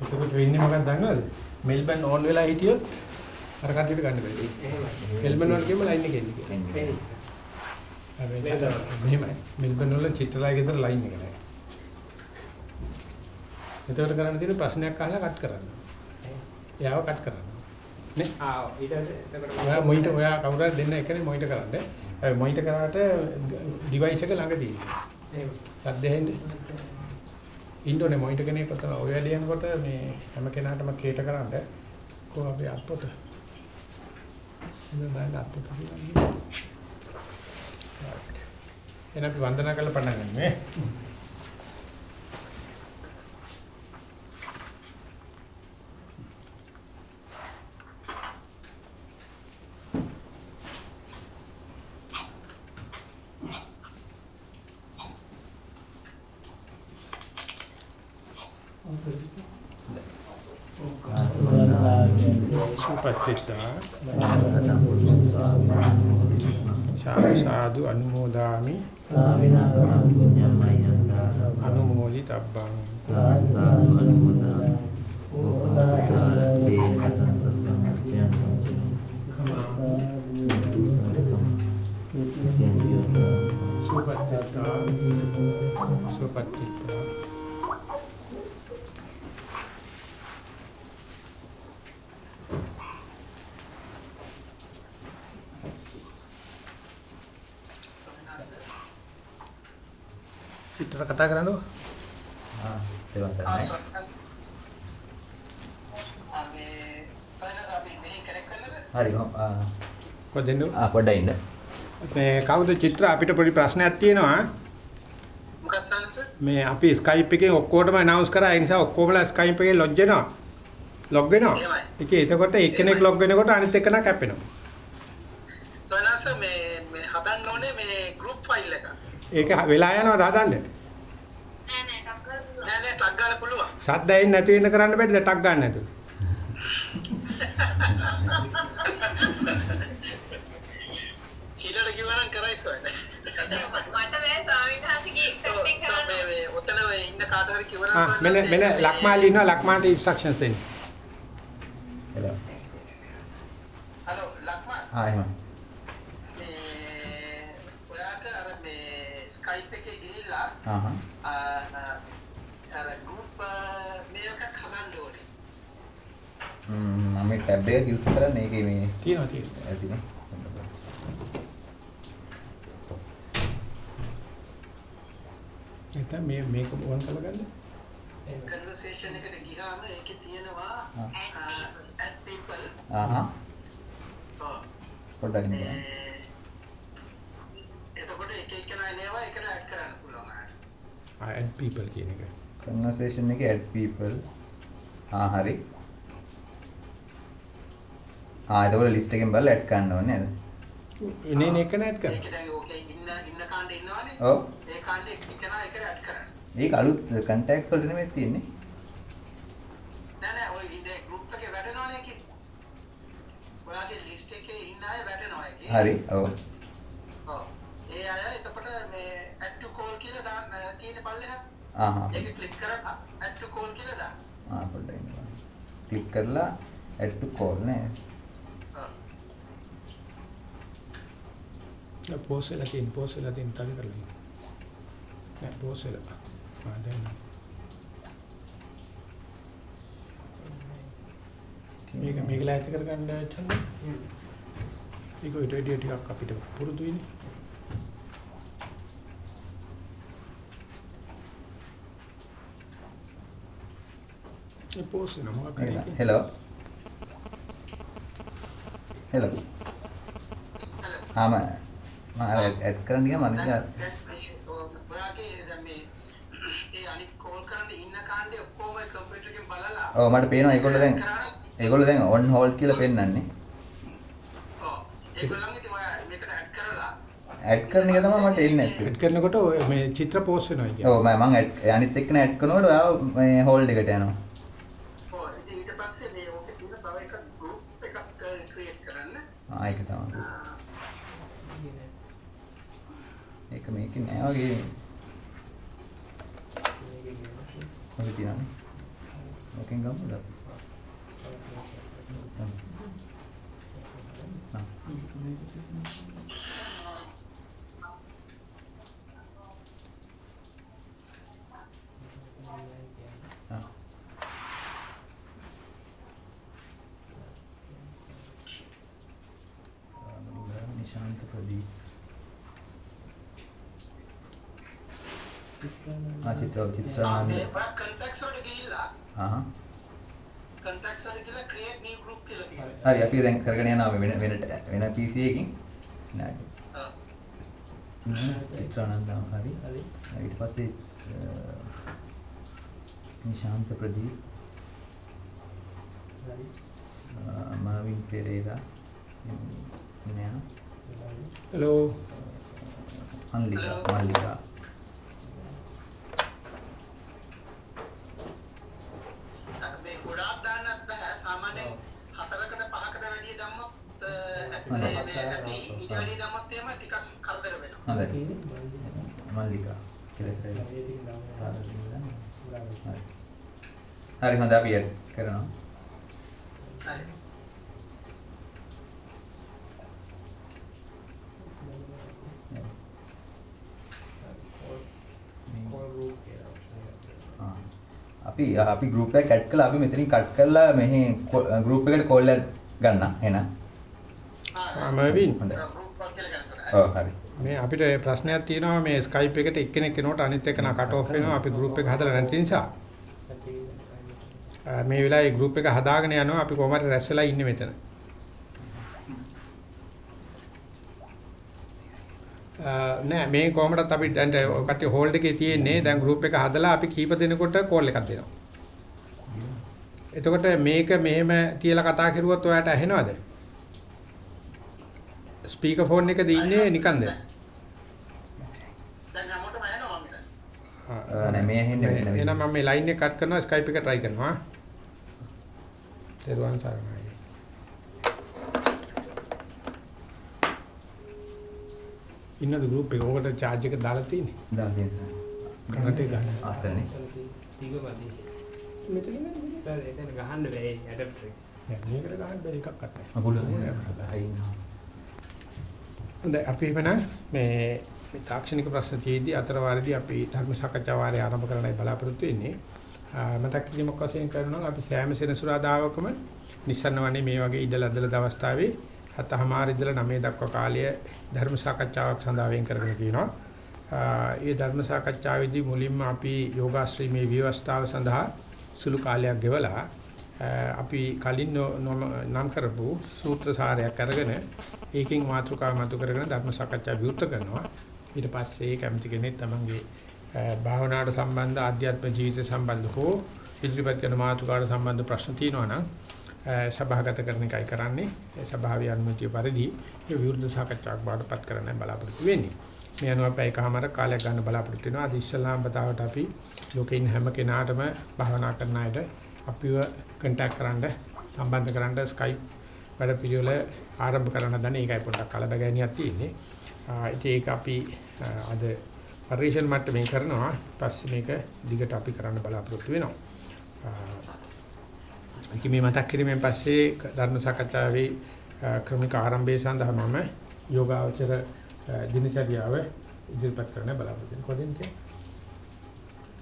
එතකොට වෙන්නේ මොකක්ද දන්නවද? මෙල්බන් ඕන් වෙලා හිටියොත් අර කට්ටියට ගන්න බැහැ. මෙල්බන් වල කියම ලයින් එකේ ඉන්නේ. හැබැයි මෙහෙමයි. මෙල්බන් වල චිත්‍රලා ගෙදර ලයින් එක නැහැ. එතකොට කරන්න තියෙන ප්‍රශ්නයක් අහලා කට් කරන්න. එයාව කට් කරන්න. නේ? ආ ඊට එතකොට ඔයා මොනිට ඔයා කවුරු හරි දෙන්න එකනේ මොනිට කරන්න. හැබැයි මොනිට කරාට ඩිවයිස් එක ළඟ තියෙනවා. එහෙම. සද්ද ඇහෙන්නේ. ඉන්නෝනේ මොනිට කෙනෙක් ඔතන ඔය වැඩ යනකොට මේ හැම කෙනාටම කේට කරන්න කොහොම අපි අත්පොත. ඉතින් දැන් අත්පොත කියන්නේ. එන අපි වන්දනා කරලා පටන් ගන්න නේ. චිත්‍ර කතා කරන්නකො. ආ ඒවා සරයි. හරි මම දෙන්නු? ආ පොඩ්ඩක් ඉන්න. මේ කවුද චිත්‍ර? අපිට පොඩි ප්‍රශ්නයක් තියෙනවා. මේ අපි Skype එකේ ඔක්කොටම announce කරා ඒ නිසා ඔක්කොමලා Skype එකේ log වෙනවා. Log වෙනවා? ඒකේ එතකොට එක්කෙනෙක් log වෙනකොට අනිත් එක්කෙනා කැපෙනවා. සෝනස මේ මේ හදන්න ඕනේ මේ group file එක. ඒක වෙලා යනවාද හදන්න නෑ ටග් ගන්න පුළුවන්. සද්ද ඇහෙන්නේ නැති වෙන්න කරන්න බැරිද ටක් ගන්න නැතුව චීලට කිව්වනම් කරයි සෝනේ. මට මේ ස්වාමීන් වහන්සේගේ මේ කරන්න මේ ඔතන ඉන්න කාට හරි කිව්වනම් ආ මෙන්න මෙන්න ලක්මාලි ඉන්නවා ලක්මාට ඉන්ස්ට්‍රක්ෂන්ස් දෙන්න හෙලෝ. හලෝ ලක්මන් ආ එහෙම. මේ ඔයාට අර මේ Skype එකේ ගිහිල්ලා ආහා. අර group මේක හදන්න ඕනේ. ම්ම් මම මේ ටැබ් එක යූස් කරන්නේ ඒකේ මේ තියෙනවා තියෙනවා ඇතිනේ. එතන මේ මේක ඕන් කරගන්න conversation එකට ගියාම ඒකේ තියෙනවා add people. ආහා. ඔව්. පොඩ්ඩක් ඉන්න. මේ එතකොට එක එක්කෙනා එනවා ඒකට ඇඩ් කරන්න පුළුවන් ආයෙ. add people කියන එක conversation එකේ add people ආ හරි. ආ එතකොට list එකෙන් බලලා add කරන්න ඕනේ නේද? එනේ නේ එක නැත් කරන්න ඒක දැන් ඕකේ ඉන්න ඉන්න කාණ්ඩේ ඉන්නවනේ. ඔව්. ඒ කාණ්ඩේ එක්කෙනා එකට ඇඩ් කරන්න. ඒක අලුත් contacts වලට නෙමෙයි තියෙන්නේ. නෑ නෑ ඔය ඉන්නේ group එකේ වැටෙනවනේ ඒකේ. ඔයාගේ list එකේ ඉන්න අය වැටෙනවා ඒකේ. හරි. ඔව්. ඔව්. ඒ අය එතකොට මේ add to call කියලා දාන්න තියෙන පල්ලෙහා. ආහා. ඒක ක්ලික් කරලා add to call කියලා දාන්න. ආ පොඩ්ඩක් ඉන්න. ක්ලික් කරලා add to call නේද? පෝස් වෙලා තියෙන පෝස් වෙලා තියෙන තලි කරලා නෑ පෝස් වෙලා ආ දැන් මේක මේක ලෑස්ති කරගන්න ඡන්ද ඒක ඊට වැඩි ටිකක් අපිට පුරුදු වෙන්නේ ඒ පෝස් වෙන මොකක් හරි. හෙලෝ හෙලෝ ආම මම ඇඩ් කරන්න ගියා මම ඉතින් ඔයාගේ දැන් මේ ඒ අනිත් කෝල් කරන්න ඉන්න කාණ්ඩේ ඔක්කොම කම්පියුටර් එකෙන් බලලා ඔව් මට පේනවා ඒගොල්ලෝ දැන් ඒගොල්ලෝ දැන් on hold කියලා පෙන්නන්නේ. ඔව්. ඒගොල්ලන් ඉතින් ඔයා මේකට ඇඩ් කරලා ඇඩ් කරන එක තමයි මට එන්නේ. නැත්තේ ඇඩ් කරනකොට ඔය මේ චිත්‍ර පෝස් වෙනවා කියන්නේ. ඔව් මම මම අනිත් එක්කන ඇඩ් කරනකොට ඔයා මේ හෝල්ඩ් එකට යනවා. ඔව්. ඉතින් ඊට පස්සේ මේ ඕකේ තියෙන තව එකක් group එකක් ක්‍රියේට් කරන්න. ආ ඒක තමයි ඒක මේකේ නෑ වගේ මොකද තියෙනවනේ ඕකෙන් ගමුද අපි? සම්. ආ. ආ. ආ, නිශාන්ත ප්‍රදීප් ආ චිත්‍ර චිත්‍රානන්ද ඔය කන්ටැක්ට්ස් වලට ගිහිල්ලා. ආහ්. කන්ටැක්ට්ස් වලට ගිහිල්ලා create new group කියලා කියනවා. හරි අපි දැන් කරගෙන යනවා වෙන වෙන වෙන PC එකකින්. නෑ. ආ. චිත්‍රානන්ද හරි. ඊට පස්සේ අ, නිශාන්ත ප්‍රදීප්. අ, මාවින් පෙරේරා. නෑ හෙලෝ මල්ලිකා මල්ලිකා මේ ගොඩාක් දාන්නත් බෑ. සාමාන්‍යයෙන් හතරකට පහකට වැඩි දැම්මොත් අ, හරි. මේ මේ ඇති ඊට වැඩි දැම්මොත් එහෙම ටිකක් කරදර වෙනවා. හොඳයි මල්ලිකා කියලා හිතලා හරි. හරි හොඳ. අපි ඇඩ් කරනවා. හරි. ආ. අපි අපි ගෲප් එක කට් කළා. අපි මෙතනින් කට් කරලා මෙහි ගෲප් එකට කෝල් එක ගන්න. එහෙනම්? ආ මවින් හොඳයි. group work කියලා ගන්නකොට. ඔව් හරි මේ අපිට ප්‍රශ්නයක් තියෙනවා මේ Skype එකට එක්කෙනෙක් එනකොට අනිත් එක්කන කට් ඔෆ් වෙනවා අපි group එක හදලා නැති නිසා. මේ වෙලාවේ group එක හදාගෙන යනවා අපි කොහොම හරි රැස් වෙලා ඉන්නේ මෙතන. නෑ මේ කොහොමදත් අපි දැන් කට්ටිය හෝල්ඩ් එකේ තියෙන්නේ දැන් group එක හදලා අපි කීප දෙනෙකුට කෝල් එකක් දෙනවා. එතකොට මේක මෙහෙම තියලා කතා කරුවොත් ඔයාලට ඇහෙනවද? ස්පීකර් ෆෝන් එකද ඉන්නේ නිකන්ද? දැන් හැමෝටම ඇහෙනවා මම හිතන්නේ. අ, නෑ මේ ඇහෙන්නේ වෙන එහෙනම් මම මේ ලයින් එක කට් කරනවා Skype එක try කරනවා. දරුවන් සරණයි. ඉන්නද group එක ඕකට charge එක දාලා තියෙන්නේ. දාලා තියෙනවා එක ගන්න. අතනේ මෙතන නේද? සර් එතන ගහන්න බැහැ ඇඩප්ටර් එක. මේකට ගන්න බැරි එකක් අත් නැහැ. අකුල හයින්නවා හොඳයි අපි එවනම් මේ මේ තාක්ෂණික ප්‍රශ්න තියෙද්දි අතර වාරදී අපි ධර්ම සාකච්ඡා වාරය ආරම්භ කරන්නයි බලාපොරොත්තු වෙන්නේ. ආ, මතක් කිරීමක් වශයෙන් කරනවා අපි සෑම සෙනසුරාදාවකම නිස්සන්න වනේ මේ වගේ ඉදලදල දවස්තාවේ හතහමාර ඉඳලා 9 දක්වා කාලය ධර්ම සාකච්ඡාවක් සඳහා වෙන් කරගෙන තියෙනවා. ආ, ඒ ධර්ම සාකච්ඡාවේදී මුලින්ම අපි යෝගාශ්‍රමයේ විවස්ථාව සඳහා සුළු කාලයක් ගෙවලා අ, අපි කලින් නො- නොම- නම් කරපු සූත්‍ර සාරයක් අරගෙන ඒකෙන් මාතෘකාව මතු කරගෙන ධර්ම සාකච්ඡා විවෘත කරනවා. ඊට පස්සේ කැමති කෙනෙක් තමන්ගේ අ, භාවනාවට සම්බන්ධ ආධ්‍යාත්ම ජීවිත සම්බන්ධ හෝ ඉදිරිපත් කරන මාතෘකාවට සම්බන්ධ ප්‍රශ්න තියෙනවා නම් අ, සභාගත කරන එකයි කරන්නේ. ඒ සභාවේ අනුමැතිය පරිදි ඒ විවෘත සාකච්ඡාවක් බාටපත් කරන්න බලාපොරොත්තු වෙන්නේ. මේ අනුව අපි එකමාර කාලයක් ගන්න බලාපොරොත්තු වෙනවා. අද ඉස්සලාම් බතාවට අපි ලෝකේ ඉන්න හැම කෙනාටම භාවනා කරන අයට අපිව කන්ටැක්ට් කරන්න සම්බන්ධ කරන්න Skype වැඩ පිළිවෙල ආරම්භ කරන්න දන්නේ ඒකයි පොඩ්ඩක් කලබ ගැනියක් තියෙන්නේ. ආ, ඉතින් ඒක අපි ආ, අද පරිශන මට්ටමින් කරනවා. පස්සේ මේක දිගට අපි කරන්න බලාපොරොත්තු වෙනවා. ආ, ඉතින් මේ මතක් කිරීමෙන් පස්සේ ධර්ම සාකච්ඡාවේ ආ, ක්‍රමික ආරම්භය සඳහා මම යෝගාවචර ආ, දිනචර්යාව ඉදිරිපත් කරන්න බලාපොරොත්තු වෙනවා. කොහෙන්ද කියන්නේ?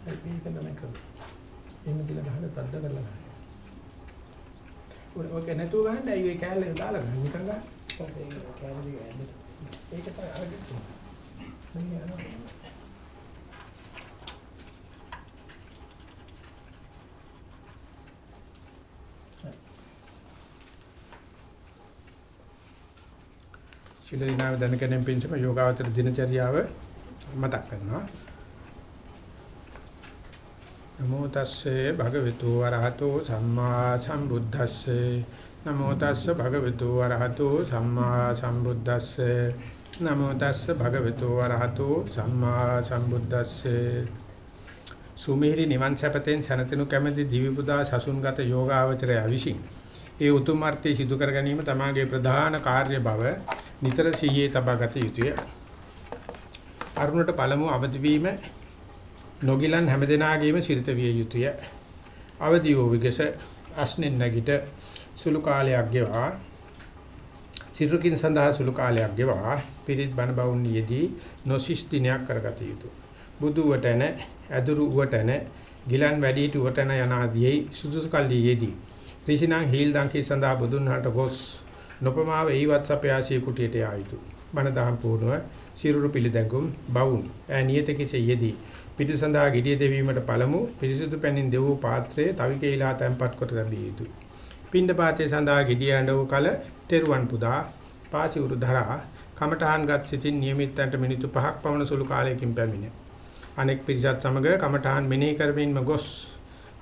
ඒක තමයි කරන්නේ. එන්න දිලා ගහලා තද්ද කරලා ගන්න. ඔය ඔක නැතුව ගහන්න අයියෝ ඒ කෑල්ල දාලා ගන්න නිකන් ගන්න. ඒක තමයි අරගෙන. මෙන්න යනවා. ශිලදිනාව දැනගෙන පින්සම යෝගාවතර දිනචර්යාව මතක් කරනවා. නමෝ තස්සේ භගවතු වරහතෝ සම්මා සම්බුද්දස්සේ නමෝ තස්සේ භගවතු වරහතෝ සම්මා සම්බුද්දස්සේ නමෝ තස්සේ භගවතු වරහතෝ සම්මා සම්බුද්දස්සේ සුමේරි නිවන් සැපතෙන් සැනතෙනු කැමැති දිවි පුදා සසුන්ගත යෝගාවචරය විසින් ඒ උතුම් අර්ථය සිදු කර ගැනීම තමාගේ ප්‍රධාන කාර්ය බව නිතර සිහියේ තබා ගත යුතුය. අරුණට පළමු අවදි වීම නොගිලන් හැමදෙනාගේම සිරිත විය යුතුය. අවදි වූ විගස අස්නෙන් නැගිට සුළු කාලයක් ගෙවා සිරුකින් සඳහා සුළු කාලයක් ගෙවා පිරිත් බණ බවුන් යෙදී නොසිස් දිනයක් කරගත යුතුය. බුදු වටන, ඇදුරු වටන, ගිලන් වැඩිහිටි වටන යන ආදී සුදුසු කල්ලි යෙදී. ඍෂිනම් හීල් දංකී සඳහා බුදුන් හට ගොස් නොපමාව ඒවත් සපයාසී කුටියට යා යුතුය. බණ දහම් පුහුණුව සිරුරු පිළිදැඟුම් බවුන් ඈ නියතකසේ යෙදී පිටු සඳහා gediy දෙවීමට පළමු පිරිසුදු පැනින් දෙවූ පාත්‍රයේ තවිකේලා තැන්පත් කොට ලැබිය යුතුය. පින්ඩ පාතේ සඳහා gediy ඇඬවූ කල තෙරුවන් පුදා පාචි උරු ධරා කමඨාන්ගත් සිටින් නියමිතන්ට මිනිත්තු 5ක් පමණ සුළු කාලයකින් පැමිණ. අනෙක් පිරිසත් සමග කමඨාන් මෙනෙහි කරමින්ම ගොස්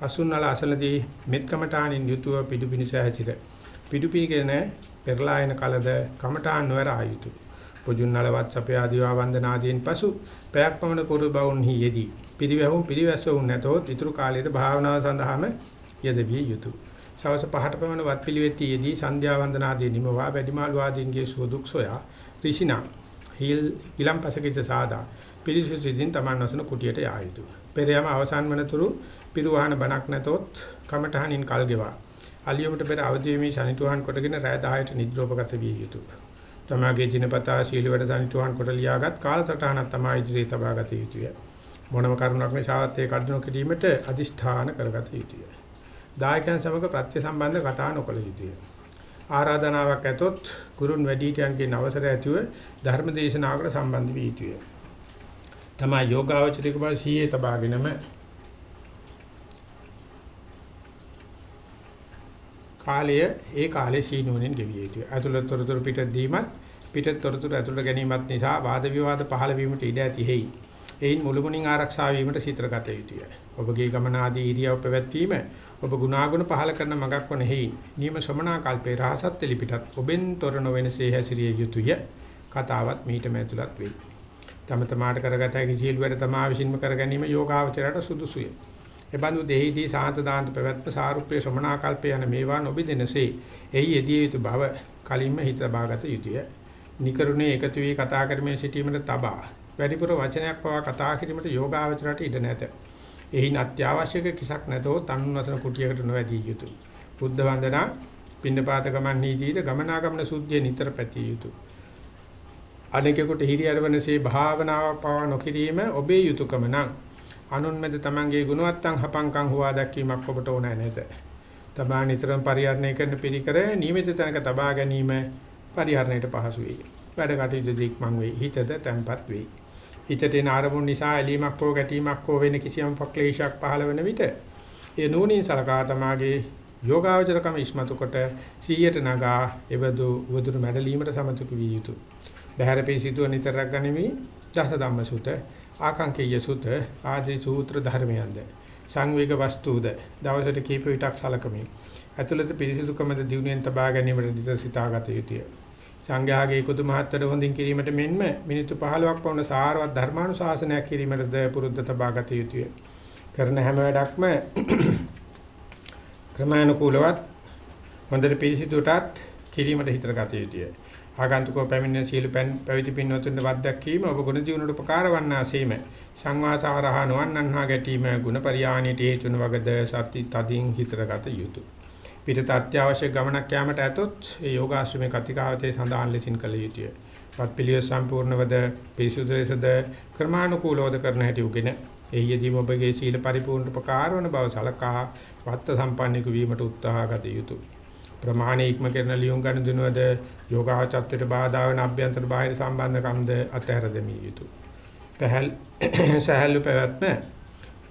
අසුන්නල අසලදී මෙත් කමඨානින් යුතුව පිටු පිනිස ඇතිර. පිටු පිනිගෙන පෙරලායන කලද කමඨාන් නොවර ආයුතු. පුජුන්නලවත් සපයා දිවා වන්දනාදීන් පසු පැයක් පමණ පුරු බවුන්හි යෙදී. පිරිවැහුම් පිරිවැසුම් නැතොත් ඊතුරු කාලයේද භාවනාව සඳහාම යෙදවිය යුතුය. සවස් 5ට පමණ වත් පිළිවෙත්ී යෙදී සන්ධ්‍යා වන්දනාදී නිමවා වැඩිමාළු ආදීන්ගේ සුදුක් සොයා ඍෂිනා හිල් ඊලම්පසකිත සාදා පිරිසිදුදින් තමන් වසන කුටියට යා යුතුය. පෙර යම අවසන් වනතුරු පිරුවහන බණක් නැතොත් කමඨහනින් කල් ගෙවා. අලියොමට පෙර අවදි වීමේ සනිටුහන් කොටගෙන රැය 10ට නිද්‍රෝපගත විය යුතුය. තමාගේ දිනපතා සීල වැඩ සනිටුහන් කොට ලියාගත් කාලසටහනක් තමයි ඉදිරියේ තබා ගත යුතුය. මොනම කරුණක් නිසාවත් ඒ කඩනු කිරීමට අදිෂ්ඨාන කරගත යුතුය. දායකයන් සමග ප්‍රත්‍ය සම්බන්ධ කතා නොකළ යුතුය. ආරාධනාවක් ඇතොත් ගුරුන් වැඩිහිටියන්ගේ අවසර ඇතිව ධර්ම දේශනාවකට සම්බන්ධ වී යුතුය. තමයි යෝගාවචරික බව සීයේ තබාගෙනම කාලය ඒ කාලේ සීනුවණෙන් ගෙවිය යුතුය. අතුලත් තොරතුරු පිට දීමත් පිට තොරතුරු ඇතුළට ගැනීමත් නිසා වාද විවාද පහළ වීමට ඉඩ ඇති හේයි. එයින් මුළුමනින් ආරක්ෂා වීමට සිතරගත යුතුය. ඔබගේ ගමන ආදී ඉරියව් පැවැත්වීම ඔබ ගුණාගුණ පහළ කරන මගක් වන හේයි. නියම ශ්‍රමණා කල්පේ රහසත් එලිපිටත් ඔබෙන් තොර නොවනසේ හැසිරිය යුතුය. කතාවත් මීට මෑතුලත් වෙයි. තම තමාට කරගත හැකි සීල වැඩ තමා විසින්ම කර ගැනීම යෝගාවචරයට සුදුසුය. එබඳු දෙහිදී සාන්ත දාන්ත පැවැත්ම සාරුප්‍ය ශ්‍රමණාකල්පය යන මේවා නොබිදෙනසේ එයි යෙදිය යුතු බව කලින්ම හිත බාගත යුතුය. නිකරුණේ එකතු වී කතා කරමින් සිටීමට තබා වැඩිපුර වචනයක් පවා කතා කිරීමට යෝගාවචරයට ඉඩ නැත. එයින් අත්‍යවශ්‍යක කිසක් නැතෝ තනුවසන කුටියකට නොවැදී යුතුය. බුද්ධ වන්දනා පින්නපාත ගමන් නීතිද ගමනාගමන සුද්ධිය නිතර පැතිය යුතුය. අනෙකෙකුට හිරියරවනසේ භාවනාව පවා නොකිරීම ඔබේ යුතුයකම නම් අනුන්මෙද තමන්ගේ ගුණවත්තන් හපංකම් හුවා දැක්වීමක් ඔබට ඕනෑ නේද? තමා නිතරම පරිහරණය කරන පිළිකර නියමිත තැනක තබා ගැනීම පරිහරණයට පහසු වෙයි. වැඩ කටයුතු දික්මන් වෙයි. හිතද තැම්පත් වෙයි. හිතට එන අරමුණු නිසා ඇලීමක් හෝ ගැටීමක් හෝ වෙන කිසියම් පක්ලේශයක් පහළ වෙන විට ඒ නූනින් සලකා තමාගේ යෝගාවචරකම ඉස්මතු කොට 100ට නගා එවදු වදුරු මැඩලීමට සමතුක විය යුතුය. බහැර පිසිදුව නිතරක් ගනිමි දස ධම්මසුත ආකාංකේය සුත ආදී සූත්‍ර ධර්මයන්ද සංවේග වස්තුද දවසට කීප විටක් සලකමි. ඇතුළත පිරිසිදුකමද දිනුවෙන් තබා ගැනීමට දිත සිතාගත යුතුය. සංඝයාගේ කුතු මහත්තර හොඳින් කිරීමට මෙන්ම මිනිත්තු 15ක් වුණ සාරවත් ධර්මානුශාසනයක් කිරීමටද පුරුද්ද තබාගත යුතුය. කරන හැම වැඩක්ම ක්‍රමානුකූලවත් හොඳට පිරිසිදුටත් කිරීමට හිතට ගත යුතුය. ආගන්තුකව පැමිණෙන සීල පැවිදි පින්වතුන්ට වද්දක්වීම ඔබ ගුණ දියුණුවට උපකාර වන්නාseම සංවාසාරහ නොවන්නන්හා ගැටීම ගුණ පරියාණීට හේතුන වගද සති තදින් හිතරගත යුතුය. පිටත අත්‍යවශ්‍ය ගමනක් යාමට ඇතොත් ඒ යෝගාශ්‍රමයේ කතිකාවතේ සඳහන් ලෙසින් කළ යුතුය. වත් පිළිවෙල සම්පූර්ණවද පිරිසුදු ලෙසද ක්‍රමානුකූලවද කරන හැටි උගෙන එහියදීම ඔබගේ සීල පරිපූර්ණ උපකාර වන බව සලකා වත්ත සම්පන්නික වීමට උත්සාහ ගත යුතුය. ප්‍රමාණයේ ඉක්ම කරන ලියුම් ගන්න දිනුවද යෝගාචත්වයට බාධා වෙන අභ්‍යන්තර බාහිර සම්බන්ධකම්ද අත්හැර දෙමිය යුතුය. පහල් සහල්ු පැවැත්ම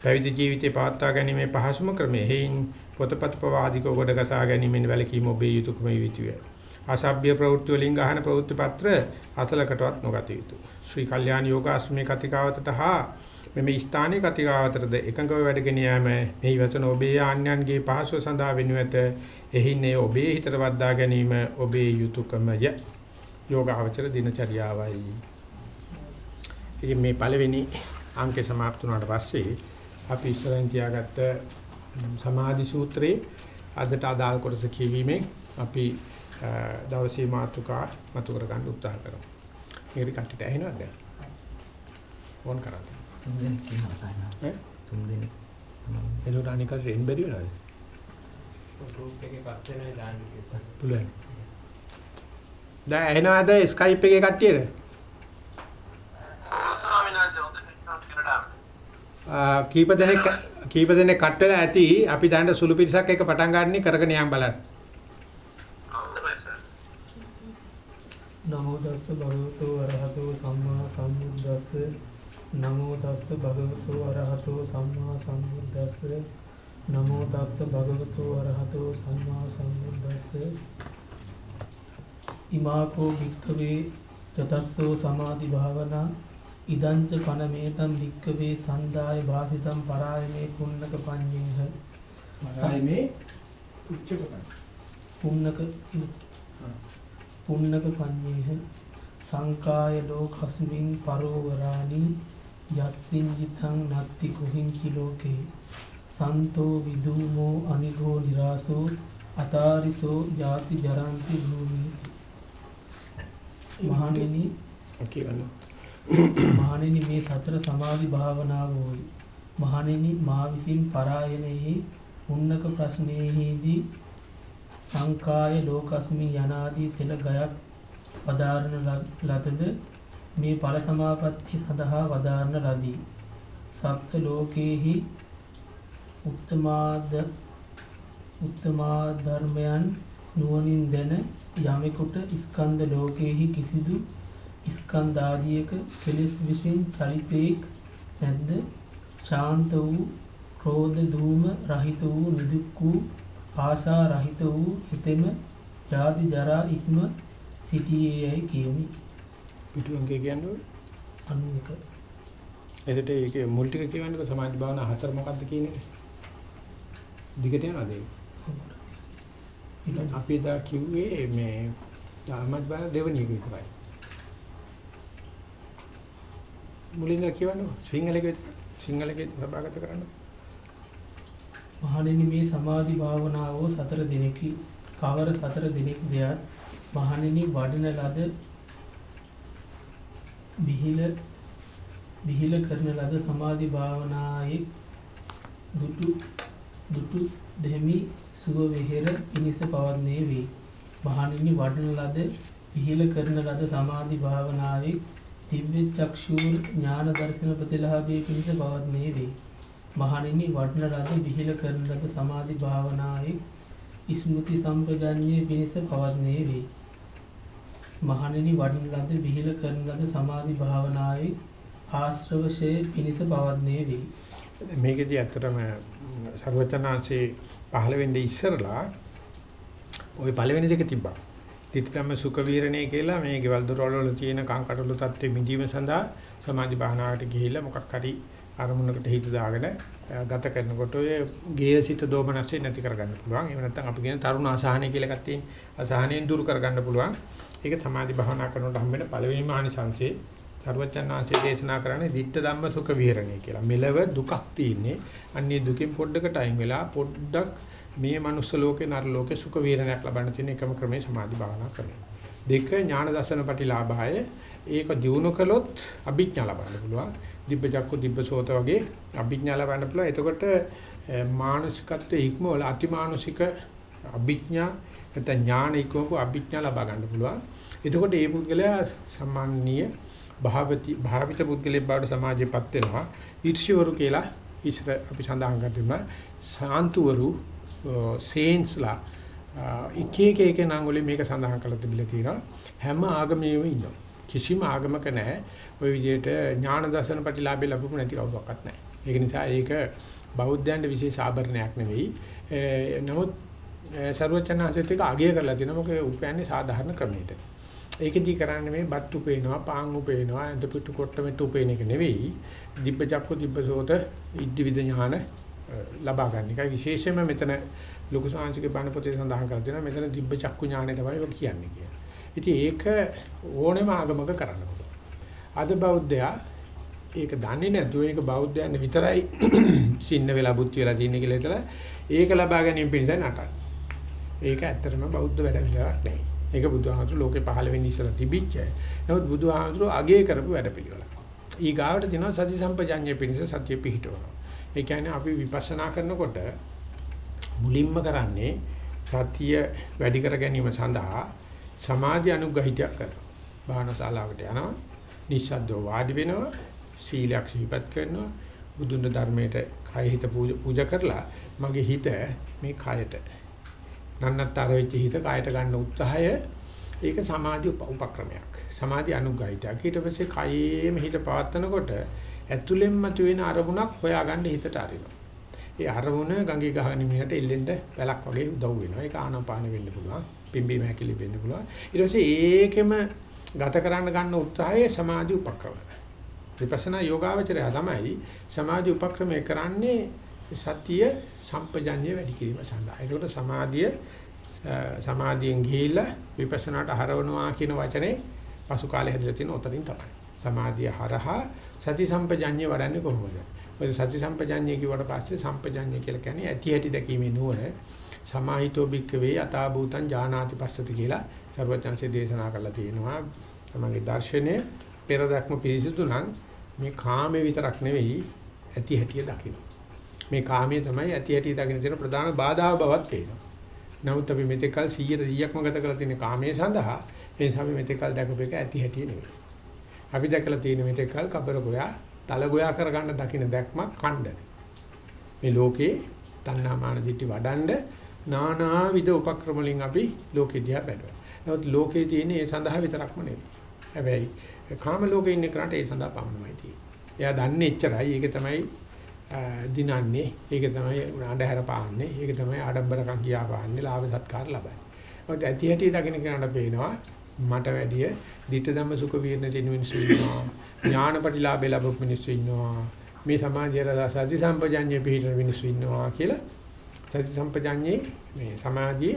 පැවිදි ජීවිතේ පවත්වා ගැනීමේ පහසුම ක්‍රමය හේයින් පොතපත් පවාදික කොට ගසා ගැනීමෙන් වැළකීම ඔබේ යුතුයකම විවිතුය. අසභ්‍ය ප්‍රවෘත්ති වලින් ගහන ප්‍රවෘත්ති පත්‍ර අතලකටවත් නොගත යුතුය. ශ්‍රී කල්යාණ යෝගාශ්‍රමයේ කතිකාවතට හා මෙම ස්ථානීය කතිකාවතරද එකඟව වැඩගෙන යාම මෙහි වචන ඔබේ ආඥයන්ගේ පහසුව සඳහා වෙනු ඇත එහින්නේ ඔබේ හිතට වද්දා ගැනීම ඔබේ යුතුයකමය. යෝගාවචර දිනචරියාවයි. ඉතින් මේ පළවෙනි අංකේ સમાપ્ત වුණාට පස්සේ අපි ඉස්සරහින් තියාගත්ත සමාධි සූත්‍රයේ අදට අදාළ කොටස කියවීමෙන් අපි දවසේ මාතෘකා මතු කර ගන්න උත්සාහ කරමු. මේක කට්ටියට ඇහෙනවද? ෆෝන් කරා. තුන් දෙනෙක් ඉන්නවා සායනා. ඈ? තුන් දෙනෙක්. එතකොට අනික රෙන් බැරි වෙනවද? ගෲප් එකේ පස් දෙනා දාන්න කියලා. පුළුවන්. දැන් ඇහෙනවද Skype එකේ කට්ටියට? ආ, කීප දෙනෙක් කීප දෙනෙක් කට් වෙලා ඇති. අපි දැන් සුළු පිරිසක් එක පටන් ගන්නනේ කරගෙන යන් බලන්න. නමෝ තස්ස භගවතු අරහතෝ සම්මා සම්බුද්දස්ස නමෝ තස්ස භගවතු අරහතෝ සම්මා සම්බුද්දස්ස නමෝ තස්ස භගවතු අරහතෝ සම්මා සම්බුද්දස්ස ඉමාකෝ භික්ඛවේ චතස්සෝ සමාධි භාවනා ඉදංච පනමේතම් භික්ඛවේ සන්දාය භාසිතම් පරායමේ පුන්නක පඤ්ඤේහ. මේ උච්චකපන්. පුන්නක පුන්නක පඤ්ඤේහ. සංකාය ලෝකස්මින් පරෝවරානි යස්සින් ජිතං නත්ති කුහිංචි ලෝකේ සන්තෝ විදුමෝ අනිගෝ නිරාසෝ අතාරිසෝ ජාති ජරන්ති භූමීති මහණෙනි කියවන්න. මහණෙනි මේ සතර සමාධි භාවනාව වූයි මහණෙනි මා විසින් පරායනෙහි උන්නක ප්‍රශ්නයේදී සංකාය ලෝකස්මි යනාදී තෙල ගයක් වදාරන ලතද මේ ඵල සමාපatti සඳහා වදාරන ලදී. සත්ත්ව ලෝකේහි උත්තමාද උත්තමා ධර්මයන් නුවණින් දැන යමෙකුට ස්කන්ධ ලෝකේහි කිසිදු ස්කන්ධ ආදියක කෙලෙස් විසින් චලිතේක් නැද්ද? ශාන්ත වූ ක්‍රෝධ ධූම රහිත වූ නිදුක් වූ ආශා රහිත වූ හිතෙම ජාති ජරා ඉක්ම සිටියේ යයි කියමි. පිටුවන්ගේ කියන්නේ අනුක එතකොට ඒකේ මුල් ටික කියවන්නකො සමාධි භාවනා හතර මොකක්ද කියන්නේ? දිගට යනවාද ඒක? අපි එදා කිව්වේ මේ සමාධි භාවනා දෙවෙනි එක විතරයි. මුලින්ම කියවන්නකො සිංහලෙක සිංහලෙක සභාගත කරන්න. මහණෙනි මේ සමාධි භාවනාව සතර දිනකි. කවර සතර දිනක් දෙයක් මහණෙනි වඩන ලද බිහිල බිහිල කරන ලද සමාධි භාවනායේ දුටු දුටු දෙමි සුව වෙහෙර පිනිස පවන්නේ වේ. මහණෙනි වඩන ලද බිහිල කරන ලද සමාධි භාවනාවේ දිව්‍ය චක්ෂූර් ඥාන දර්ශන ප්‍රතිලාභයේ පිණිස පවත්නේ වේ. මහණෙනි වඩන ලද විහිල කරන ලද සමාධි භාවනාවේ ස්මෘති සම්ප්‍රජඤ්ඤයේ පිණිස පවත්නේ වේ. මහණෙනි වඩන ලද විහිල කරන ලද සමාධි භාවනාවේ ආශ්‍රවශේ පිණිස පවත්නේ වේ. මේකදී ඇත්තටම ਸਰවචනාංශේ 15 වෙනි ඉස්සරලා ওই පළවෙනි දෙක තිබ්බා. තිතකම සුඛ වීරණේ කියලා මේ ගෙවල් දොරවල් වල තියෙන කංකටොළු තත්ත්වෙ මිදීම සඳහා සමාධි භාවනාවට ගිහිල්ලා මොකක් හරි අරමුණකට හිත දාගෙන ගත කරනකොට ඔය ගේයසිත දෝමනස්සේ නැති කරගන්න පුළුවන්. එහෙම නැත්නම් අපි කියන තරුණ අසහනය කියලා එකක් තියෙන. අසහනයෙන් දුරු කරගන්න පුළුවන්. ඒක සමාධි භාවනා කරනකොට හම්බ වෙන පළවෙනිම ආනිසංසයේ සර්වඥාන්සේ දේශනා කරන්නේ ditta ධම්ම සුඛ විහරණය කියලා. මෙලව දුකක් තියෙන්නේ. අන්නේ දුකෙන් පොඩ්ඩකට අයින් වෙලා පොඩ්ඩක් මේ මනුස්ස ලෝකේ නර ලෝකේ සුඛ විහරණයක් ලබන්න තියෙන එකම ක්‍රමය සමාධි භාවනා කරනවා. දෙක ඥාන දර්ශන ප්‍රතිලාභය ඒක දිනු කළොත් අභිඥා ලබන්න පුළුවන්. දිබ්බ චක්කු දිබ්බ සෝත වගේ අභිඥා ලබන්න පුළුවන්. එතකොට මානසිකත්වයේ ඉක්මවල අතිමානුෂික අභිඥා නැත්නම් ඥාන ඉක්මවපු අභිඥා ලබා ගන්න පුළුවන්. එතකොට මේ පුද්ගලයා සම්මානීය භාවති භාවිත පුද්ගලෙක් බවට සමාජයටපත් වෙනවා. ඊර්ෂ්‍යවරු කියලා ඉස්සර අපි සඳහන් කරනවා. සාන්තුවරු සේන්ස්ලා. එක එක එක නම් වලින් මේක සඳහන් කරලා තිබිලා තියෙනවා. හැම ආගමෙම ඉන්නවා. කිසිම ආගමක නැහැ. ওই විදිහට ඥාන දර්ශන ප්‍රතිලාභය ලැබුණ නැති කවුරක්වත් නැහැ. ඒක නිසා ඒක බෞද්ධයන්ට විශේෂ ආභරණයක් නෙවෙයි. නමුත් ਸਰවචනාසිත එක අගය කරලා තිනවා මොකද උපයන්නේ සාධාරණ ක්‍රමයට. ඒකදී කරන්නේ මේ බත් උපේනවා පාන් උපේනවා අඳ පිටු කොට්ට මෙට්ටු උපේන එක නෙවෙයි. දිබ්බ චක්කු දිබ්බ සෝත ඉද්ධි විද ඥාන ලබා ගන්න එකයි විශේෂයෙන්ම මෙතන ලොකු සාංශික බණ පොතේ සඳහන් කරලා තියෙනවා මෙතන දිබ්බ චක්කු ඥානය තමයි ඔය කියන්නේ කියලා. ඉතින් ඒක ඕනෙම ආගමක කරන්න පුළුවන්. අද බෞද්ධයා ඒක දන්නේ නැතුව ඒක බෞද්ධයන් විතරයි සින්න වෙලා බුද්ධි වෙලා තියෙන කියලා හිතලා ඒක ලබා ගැනීම පිණිස නටන. ඒක ඇත්තටම බෞද්ධ වැඩ පිළිවෙලක් නෙවෙයි. ඒක බුදුහාමුදුරු ලෝකේ පහළ වෙන්න ඉස්සලා තිබිච්ච. නමුත් බුදුහාමුදුරු අගය කරපු වැඩ පිළිවෙලක්. ඊගාවට දෙනවා සති සම්පජඤ්ඤය පිණිස සත්‍ය පිහිටවනවා. ඒ කියන්නේ අපි විපස්සනා කරනකොට මුලින්ම කරන්නේ සතිය වැඩි කර ගැනීම සඳහා සමාධි අනුග්‍රහිතයක් කරනවා. භාවනා ශාලාවකට යනවා. නිස්සද්දව වාඩි වෙනවා. සීලයක් සිහිපත් කරනවා. බුදුන් ධර්මයට කය හිත පූජා කරලා මගේ හිත මේ කයට නන්නත්තර වෙච්ච හිත කයට ගන්න උත්සාහය ඒක සමාධි උපක්‍රමයක්. සමාධි අනුග්‍රහිතයක්. ඊට පස්සේ කයේම හිත පවත්නකොට ඇතුළෙන්ම තුවෙන අරමුණක් හොයාගන්න හිතට අරිනවා. ඒ අරමුණ ගංගේ ගහගෙන මිනිහට එල්ලෙන්න වැලක් වගේ උදව් වෙනවා. ඒක ආනාපාන වෙන්න පුළුවන්. පිම්බීම හැකිලි වෙන්න පුළුවන්. ඊට පස්සේ ඒකෙම ගත කරන්න ගන්න උත්සාහයේ සමාධි උපක්‍රම. විපස්සනා යෝගාවචරය තමයි සමාධි උපක්‍රමය කරන්නේ සතිය සම්පජඤ්ඤය වැඩි කිරීම සඳහා. ඒකට සමාධිය සමාධියෙන් ගිහිල්ලා විපස්සනාට හරවනවා කියන වචනේ පසු කාලේ හැදලා තියෙන උතරින් තමයි. සමාධිය හරහා සති සම්පජඤ්ඤය වඩන්නේ කොහොමද? ඔය සති සම්පජඤ්ඤය කිව්වට පස්සේ සම්පජඤ්ඤය කියලා කියන්නේ ඇති ඇති දැකීමේ නුවණ සමාහිතෝ භික්කවේ යථා භූතං ඥානාති පස්සති කියලා සර්වඥාන්සේ දේශනා කරලා තියෙනවා. තමන්ගේ දර්ශනය පෙර දක්ම පිරිසිදු නම් මේ කාමේ විතරක් නෙවෙයි ඇති හැටිය දකින්න. මේ කාමයේ තමයි ඇති හැටි දකින්න තියෙන ප්‍රධාන බාධාව බවත් පේනවා. නමුත් අපි මෙතෙක්කල් 100 100ක්ම ගත කරලා තියෙන කාමයේ සඳහා ඒ නිසා අපි මෙතෙක්කල් දැකපු එක ඇති හැටි නෙවෙයි. අපි දැකලා තියෙන මෙතෙක්කල් කබර ගෝයා, තල ගෝයා කරගන්න දකින්න දැක්මක් ඛණ්ඩ. මේ ලෝකේ තණ්හාමාන දිටි වඩන්ඩ නානාවිද උපක්‍රම වලින් අපි ලෝකෙ දිහා බැලුවා. නමුත් ලෝකේ තියෙන ඒ සඳහා විතරක්ම නෙවෙයි. හැබැයි කාම ලෝකේ ඉන්න කරාට ඒ සඳහා පමණයි තියෙන්නේ. එයා දන්නේ එච්චරයි. ඒක තමයි දිනන්නේ. ඒක තමයි අඳුර පාන්නේ. ඒක තමයි ආඩම්බරකම් කියා පාන්නේ. ලාභ සත්කාර ලබන්නේ. මොකද ඇති හැටි දකින්න කෙනාට පේනවා මට වැඩිය ditta ධම්ම සුඛ විහරණ තියෙන මිනිස්සු ඉන්නවා. ඥානපටිලාභය ලැබපු මිනිස්සු ඉන්නවා. මේ සමාජයේ සති සම්පජඤ්ඤය පිළිහින මිනිස්සු ඉන්නවා කියලා සති සම්පජඤ්ඤේ මේ සමාජයේ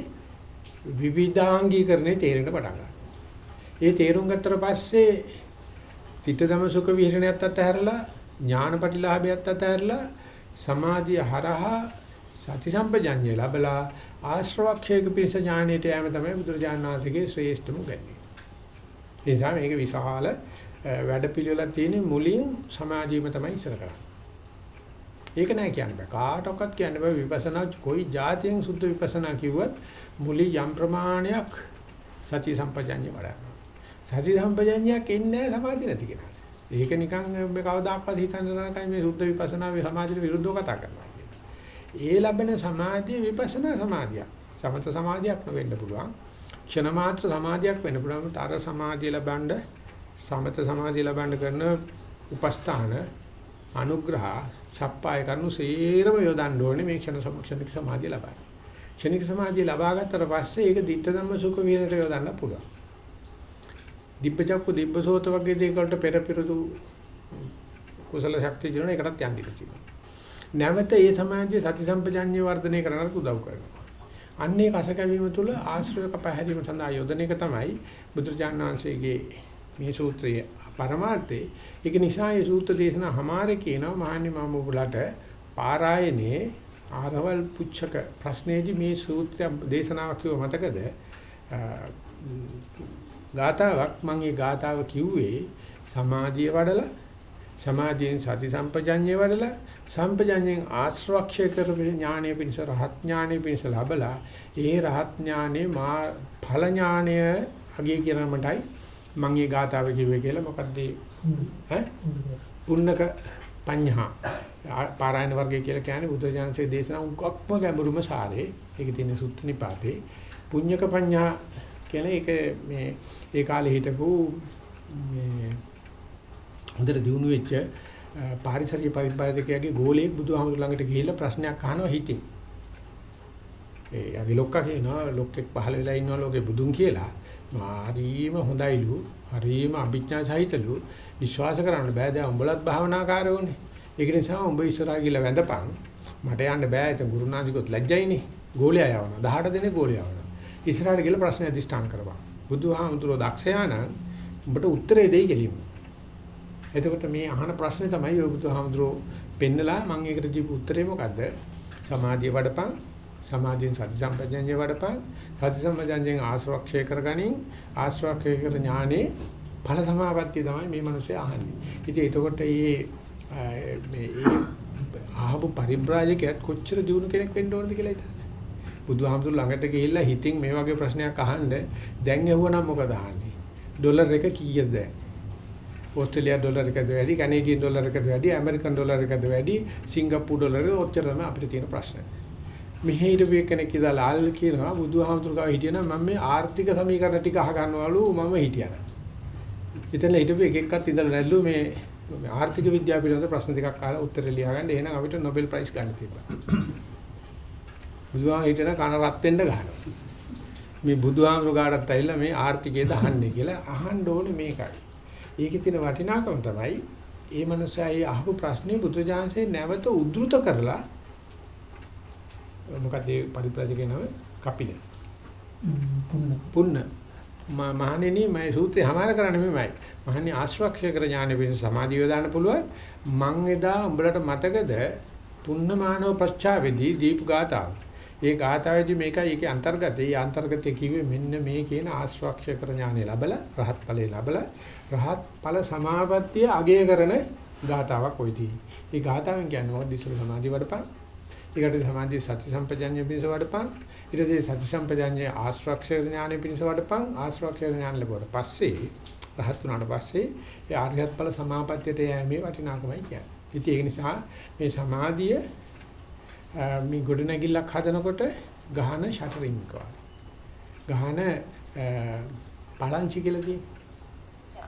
විවිධාංගීකරණේ තේරෙන්න පටන් ගන්නවා. ඒ තේරුම් ගත්තට පස්සේ තිතදම සුඛ විහරණයත් අතහැරලා ඥානපටිලාභයත් අතහැරලා සමාධිය හරහා සති සම්පජඤ්ඤය ලැබලා ආශ්‍රවක්ෂේක පිස ඥානයට යෑම තමයි බුදුරජාණන් වහන්සේගේ ශ්‍රේෂ්ඨම ගැන්නේ. ඒ නිසා මේක විශාල වැඩපිළිවෙලක් තියෙන මුලින් සමාධියම තමයි ඉස්සර කරන්නේ. ඒක නෑ කියන්න බෑ. කාටවත් කියන්න බෑ විපස්සනා කොයි જાතියෙන් සුද්ධ විපස්සනා කිව්වත් මුලින් යම් ප්‍රමාණයක් සති සම්පජඤ්ඤය වඩනවා. සති සම්පජඤ්ඤයක් එන්නේ නෑ සමාධිය නැති කෙනාට. ඒක නිකන් මේ කවදාකවත් හිතන්න නරකයි මේ සුද්ධ විපස්සනා වේ සමාධියට විරුද්ධව කතා කරනවා. ඒ ලැබෙන සමාධිය විපස්සනා සමාධියක්. සමත සමාධියක් නොවෙන්න පුළුවන්. ක්ෂණ මාත්‍ර සමාධියක් වෙන්න පුළුවන්. තර සමාධිය ලබනද සමත සමාධිය ලබන්න කරන උපස්ථාන අනුග්‍රහ සප්පාය කරනු සේරම යොදන්න ඕනේ මේ ක්ෂණ සම්ක්ෂණික සමාධිය ලබන්න. ක්ෂණික සමාධිය ලබා ගත්තට පස්සේ ඒක ditta ධම්ම සුඛ විහරණයට යොදන්න පුළුවන්. දිබ්බචක්කු දිබ්බසෝත වගේ දේවල්ට පෙර පෙරදු කුසල ශක්තිය දිනන එකටත් යන්න ඉඩ තියෙනවා. නැවත ඒ සමාජයේ සති සම්පජාඤ්ඤය වර්ධනය කරන්නත් උදව් කරනවා. අන්නේ කස කැවීම තුළ ආශ්‍රය කපහැරීම සඳහා යොදන එක තමයි බුදුරජාණන් වහන්සේගේ මේ සූත්‍රයේ පරමාර්ථය. ඒක නිසා මේ සූත්‍ර දේශනා හමාරේ කියනවා මහන්නේ මම ඔබලට පාරායනේ ආරවල් පුච්චක ප්‍රශ්නේදී මේ සූත්‍ර දේශනාවක් කිව්ව මතකද? ගාතාවක් මම ඒ ගාතාව කිව්වේ සමාධිය වඩලා සමාධියෙන් සති සම්පජඤ්ඤය වඩලා සම්පජඤ්ඤයෙන් ආශ්‍රවක්ෂය කරපු ඥානය පිණිස රහත් ඥානය පිණිස ලැබලා ඒ රහත් ඥානේ මා ඵල ඥානය අගය කිරීමටයි මම මේ ගාතාව කිව්වේ කියලා. මොකද්ද ඈ? පුන්නක පඤ්ඤා පාරායන වර්ගය කියලා කියන්නේ බුදුජානකසේ දේශනා උක්ක්ම ගැඹුරුම සාරේ. ඒක තියෙන සුත්ත නිපාතේ. පුඤ්ඤක පඤ්ඤා කියන එක මේ ඒ කාලේ හිටපු මේ හොඳට දිනු වෙච්ච පාරිසරික පරිපාලකයාගේ ගෝලයක් බුදුහාමුදුර ළඟට ගිහිල්ලා ප්‍රශ්නයක් අහනවා හිතින්. ඒ යගේ ලොක්කා කියනවා ලොක්කෙක් පහල වෙලා ඉන්නවා ලෝකේ බුදුන් කියලා. හරීම හොඳයිලු හරීම අභිඥා සහිතලු විශ්වාස කරන්න බෑ දැන් උඹලත් භාවනාකාරයෝනේ. ඒක නිසා උඹ ඉස්සරහා ගිහලා වැඳපන්. මට යන්න බෑ ඒක ගුරුනාදිකොත් ලැජ්ජයිනේ. ගෝලයා යවනවා. 18 දෙනෙක් ගෝලයා යවනවා. ඉස්සරහට ගිහලා ප්‍රශ්න අධිෂ්ඨාන කරපන්. බුදුහාමුදුරෝ දක්ෂයා නම් උඹට උත්තරේ දෙයි කෙලින්ම. එතකොට මේ අහන ප්‍රශ්නේ තමයි ඔය බුදුහාමුදුරෝ පෙන්නලා මම ඒකට දීපු උත්තරේ මොකද්ද? සමාධිය වඩපන්, සමාධියෙන් සති සම්පජඤ්ඤය වඩපන්, සති සම්පජඤ්ඤයෙන් ආශ්‍රවක්ෂය කරගනින්, ආශ්‍රවක්ෂය කර ඥානේ ඵල සමාපත්තිය තමයි මේ මිනිස්සේ අහන්නේ. ඉතින් එතකොට මේ මේ ආපු පරිබ්‍රාජකයාත් කොච්චර දියුණු කෙනෙක් වෙන්න ඕනද කියලා හිතන්න. බුදුහාමුදුරු ළඟට ගිහිල්ලා හිතින් මේ වගේ ප්‍රශ්නයක් අහන්න දැන් ඇහුවනම් මොකද අහන්නේ? ඩොලර් එක කීයද දැන්? ඕස්ට්‍රේලියා ඩොලර් එකද වැඩි, කැනේඩියන් ඩොලර් එකද වැඩි, ඇමරිකන් ඩොලර් එකද වැඩි, සිංගප්පූරු ඩොලර් එක ඔච්චර තමයි අපිට තියෙන ප්‍රශ්න. මෙහෙ හිටපු කෙනෙක් ඉඳලා ලාල් කියනවා බුදුහාමුදුරු ගාව හිටියනම් මම මේ ආර්ථික සමීකරණ ටික අහ ගන්නවලු මම හිටියා. එතන හිටපු එක එක්කත් ඉඳලා නැල්ලු මේ මේ ආර්ථික විද්‍යාව පිළිබඳ ප්‍රශ්න ටිකක් අහලා උත්තර ලියා ගන්න. එහෙනම් අපිට Nobel Prize ගන්න තිබ්බා. බුදුහාම හිටියන කන රත් වෙන්න ගහනවා. මේ බුදුහාමුදුරු ගාඩත් ඇවිල්ලා මේ ආර්ථිකය දහන්නේ කියලා අහන්න ඕනේ මේකයි. ඒකේ තියෙන වටිනාකම තමයි ඒ මනුස්සයා ඒ අහපු ප්‍රශ්නේ බුදුජානසේ නැවත උද්දෘත කරලා මොකද ඒ පරිප්‍රාජකේ නම කපිල. පුන්න පුන්න මහණෙනි මම සූත්‍රය හමාර කරන්නේ මෙමයයි. මහණනි ආශ්‍රක්ෂය කර ඥානෙ පිණිස සමාධිය දාන්න පුළුවන්. මං එදා උඹලට මතකද පුන්න මානව ප්‍රත්‍යාවේදී දීප ගාතාව. ඒ ගාතාවේදී මේකයි ඒකේ අන්තර්ගතය. ඒ අන්තර්ගතය කිව්වේ මෙන්න මේ කියන ආශ්‍රක්ෂය කර ඥානෙ ලැබලා රහත් ඵලේ ලැබලා රහත් ඵල සමාපත්තිය අගය කරන ගාතාවක් ඔයදී. ඒ ගාතාවෙන් කියන්නේ මොකද ඉස්සර සමාධිය වඩපන්. ඊකට සමාධිය සති සම්පජඤ්ඤය පිණිස වඩපන්. ඊට පස්සේ සති සම්පජඤ්ඤය ආශ්‍රක්ෂය ඥානෙ පිණිස වඩපන්. ආශ්‍රක්ෂය ඥාන ලැබුවට පස්සේ රහත් වුණාට පස්සේ ඒ ආර්යත් ඵල සමාපත්තියට යෑමේ වටිනාකමයි කියන්නේ. ඉතින් ඒක නිසා මේ සමාධිය මේ ගොඩනැගිල්ලක් හදනකොට ගහන ෂටරින් කවා. ගහන පලංචි කියලා තියෙනවා.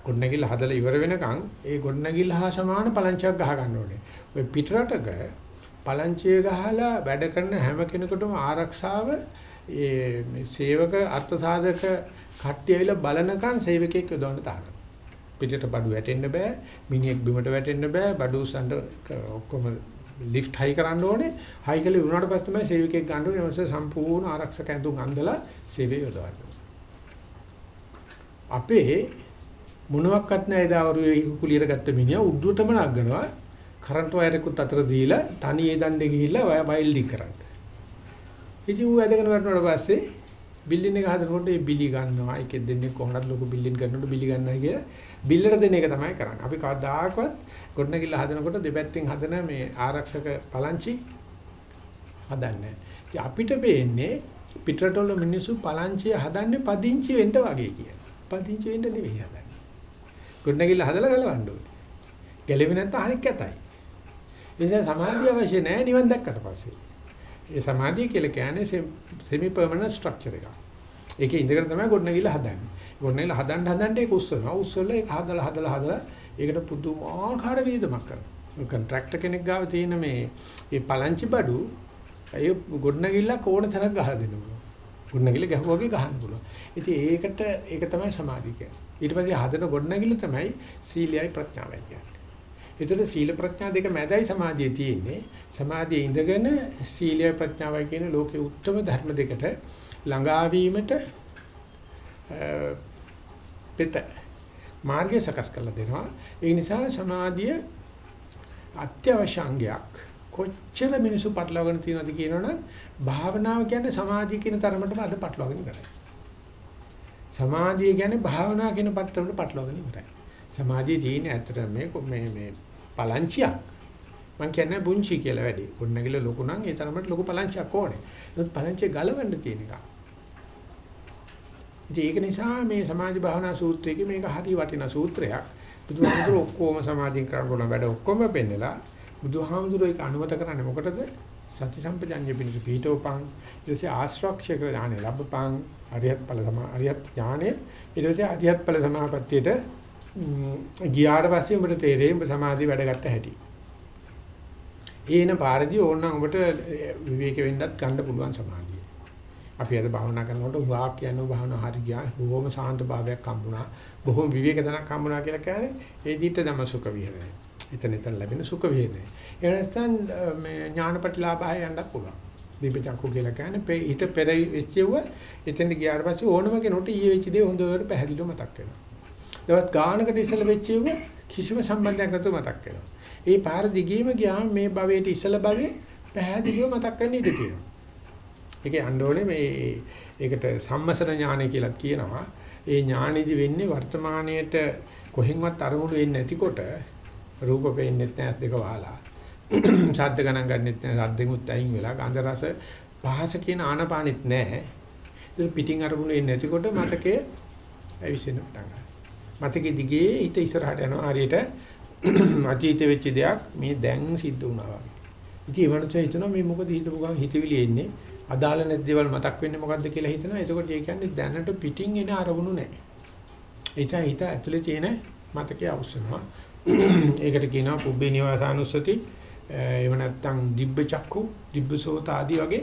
ගොඩනැගිල්ල හදලා ඉවර වෙනකන් ඒ ගොඩනැගිල්ල හා සමාන පලංචියක් ගහ ගන්න ඕනේ. ඔය පිටරටක පලංචිය ගහලා වැඩ කරන හැම කෙනෙකුටම ආරක්ෂාව ඒ මේ සේවක අර්ථ සාධක කට්ටිය ඇවිල්ලා බලනකන් සේවකයෙක් යොදවන්න තාන. පිටට බඩු වැටෙන්න බෑ, මිනිහෙක් බිමට වැටෙන්න බෑ, බඩු උස්සන්න ඔක්කොම ලිෆ්ට් හයි කරන්න ඕනේ. හයි කළේ වුණාට පස්සේ තමයි සේවකයෙක් ගන්න ඕනේ. එමස සම්පූර්ණ ආරක්ෂක ඇඳුම් අඳලා සේවය යොදවන්න. අපේ මොනවත් නැහැ දාවරුවේ කුලියට ගත්ත මිනිහා උඩටම නගනවා. කරන්ට් වයරෙකුත් අතර දීලා තනියේ දණ්ඩේ ගිහිල්ලා වයිල්ඩින් කරන්න. ඉතින් ඌ වැඩගෙන වටනට පස්සේ බිල්ඩින් එක හදනකොට ඒ බිලි ගන්නවා. ඒකෙන් දෙන්නේ කොහොමද ලොකු බිල්ඩින් කරනකොට බිලි ගන්නවා කියලා බිල්ලට දෙන එක තමයි කරන්නේ. අපි කවදාකවත් ගොඩනැගිල්ල හදනකොට දෙපැත්තෙන් හදන මේ ආරක්ෂක පලංචි හදන්නේ. ඉතින් අපිට වෙන්නේ පිටරටවල මිනිස්සු පලංචිය හදන්නේ පදිංචි වෙන්න වගේ කියලා. පදිංචි වෙන්න නෙවෙයි හදන්නේ. ගොඩනැගිල්ල හදලා ගලවන්න ඕනේ. ගැලෙන්නේ නැත්නම් හරිය කැතයි. ඒ නිසා සමාධිය අවශ්‍ය නැහැ නිවන් දැක්කට පස්සේ. ඒ සමාධිය කියලා කියන්නේ semi permanent structure එකක්. ඒකේ ඉඳගෙන තමයි ගොඩනැගිල්ල හදන්නේ. ගොඩනැගිල්ල හදන්න හදන්න ඒක උස්සනවා. උස්සලා ඒක හදලා හදලා හදලා ඒකට පුදුමාකාර වේදමක් කරනවා. කොන්ට්‍රැක්ටර් කෙනෙක් ගාව තියෙන මේ මේ පලංචි බඩු ඒ ගොඩනැගිල්ල කෝණ තැනක් ගහලා දෙනවා. ගොඩනැගිල්ල ගැහුවා වගේ ගහන්න පුළුවන්. ඉතින් ඒකට ඒක තමයි සමාධිය කියන්නේ. ඊට පස්සේ හදන ගොඩනැගිල්ල තමයි සීලයයි ප්‍රඥාවයි කියන්නේ. ඒතර සීල ප්‍රඥා දෙක මැදයි සමාධිය තියෙන්නේ. සමාධියේ ඉඳගෙන සීලය ප්‍රඥාවයි කියන ලෝකේ උත්තම ධර්ම දෙකට ළඟා වීමට පිට මාර්ගය සකස් කරලා දෙනවා. ඒ නිසා සමාධිය අත්‍යවශ්‍ය අංගයක්. කොච්චර මිනිසු පටලවාගෙන තියෙනවද කියනවනම් භාවනාව කියන්නේ සමාධිය කියන තරමටම අද පටලවාගෙන ඉවරයි. සමාධිය කියන්නේ භාවනාව කියන පටලවට පටලවාගෙන ඉවරයි. සමාධිය තියෙන්නේ ඇත්තට මේ මේ මේ පලංචියක්. මම කියන්නේ බුංචි කියලා වැඩි. ගොඩනැගිල්ල ලොකු නම් ඒ තරමට ලොකු පලංචියක් ඕනේ. ඒත් පලංචිය ගලවන්න තියෙන එක. ඉතින් ඒක නිසා මේ සමාධි භාවනා සූත්‍රයේ මේක හරි වටිනා සූත්‍රයක්. බුදුහාමුදුරුවෝ ඔක්කොම සමාධියෙන් කරන වැඩ ඔක්කොම පෙන්නලා බුදුහාමුදුරුවෝ ඒක අනුමත කරන්නේ මොකටද? සති සම්පජඤ්ඤ පිණිස පිහිටෝපං ඊට පස්සේ ආශ්‍රක්ෂය කර ඥානෙ ලැබපං අරියත් ඵල සමා අරියත් ඥානෙ ඊට පස්සේ අරියත් ඵල සමාපත්තියට ගියාට පස්සේ ඔබට තේරෙයි ඔබ සමාධිය වැඩ ගත්ත හැටි. ඒන පාරදී ඕනනම් ඔබට විවේක වෙන්නත් ගන්න පුළුවන් සමාධිය. අපි අද භාවනා කරනකොට උගාක් කියන්නේ භාවනා හරි ගියා. බොහොම සාන්ත භාවයක් හම්බුණා. බොහොම විවේක තනක් හම්බුණා කියලා කියන්නේ ඒ දිට දම සුඛ විහරණය. එතන එතන ලැබෙන සුඛ විහරණය. ඒ නැත්නම් මේ ඥානපටිලාභය යන්නත් පුළුවන්. දීපචක්කු කියලා කියන්නේ ඊට පෙර වෙච්චෙව එතෙන් ගියාට පස්සේ ඕනම කෙනෙකුට ඊයේ වෙච්ච දේ හොඳට පැහැදිලිව මතක් වෙනවා. දවස් ගානකට ඉස්සල වෙච්චෙව කිසිම සම්බන්ධයක් නැතුව මතක් වෙනවා. ඒ පාර දිගේම ගියාම මේ භවයට ඉස්සල භවයේ පැහැදිලිව මතක් කරන්න ඉඩ තියෙනවා. ඒක යන්න ඕනේ මේ ඒකට සම්මසන ඥානය කියලා කියනවා. ඒ ඥානෙදි වෙන්නේ වර්තමාණයට කොහෙන්වත් අරමුණු වෙන්නේ නැතිකොට රූප පේන්නේ නැහැ දෙක වහලා. ශබ්ද ගණන් ගන්නෙත් නැහැ. ශබ්දෙමුත් අයින් වෙලා ගන්ධ රස පහස කියන ආනපානෙත් නැහැ. ඒක පිටින් අරමුණු එන්නේ නැතිකොට මතකයේ ඇවිස්සෙන්න පටන් ගන්නවා. මතකෙ දිගේ හිත ඉස්සරහට යනවා හරියට අතීතෙ වෙච්ච දෙයක් මේ දැන් සිද්ධ වුණා වගේ. ඉතින් ඒ වන්ට හිතනවා මේ මොකද හිතපු ගමන් හිතවිලි එන්නේ අදාළ නැති දේවල් මතක් වෙන්නේ මොකද්ද කියලා හිතනවා. එතකොට ඒ කියන්නේ දැනට පිටින් එන අරමුණු නැහැ. ඒ හිත ඇතුලේ තියෙන මතකයේ අවශ්‍යනවා. ඒකට කියනවා පුබ්බේ නිවාසානුස්සති එහෙම නැත්නම් දිබ්බ චක්කු දිබ්බ සෝත ආදී වගේ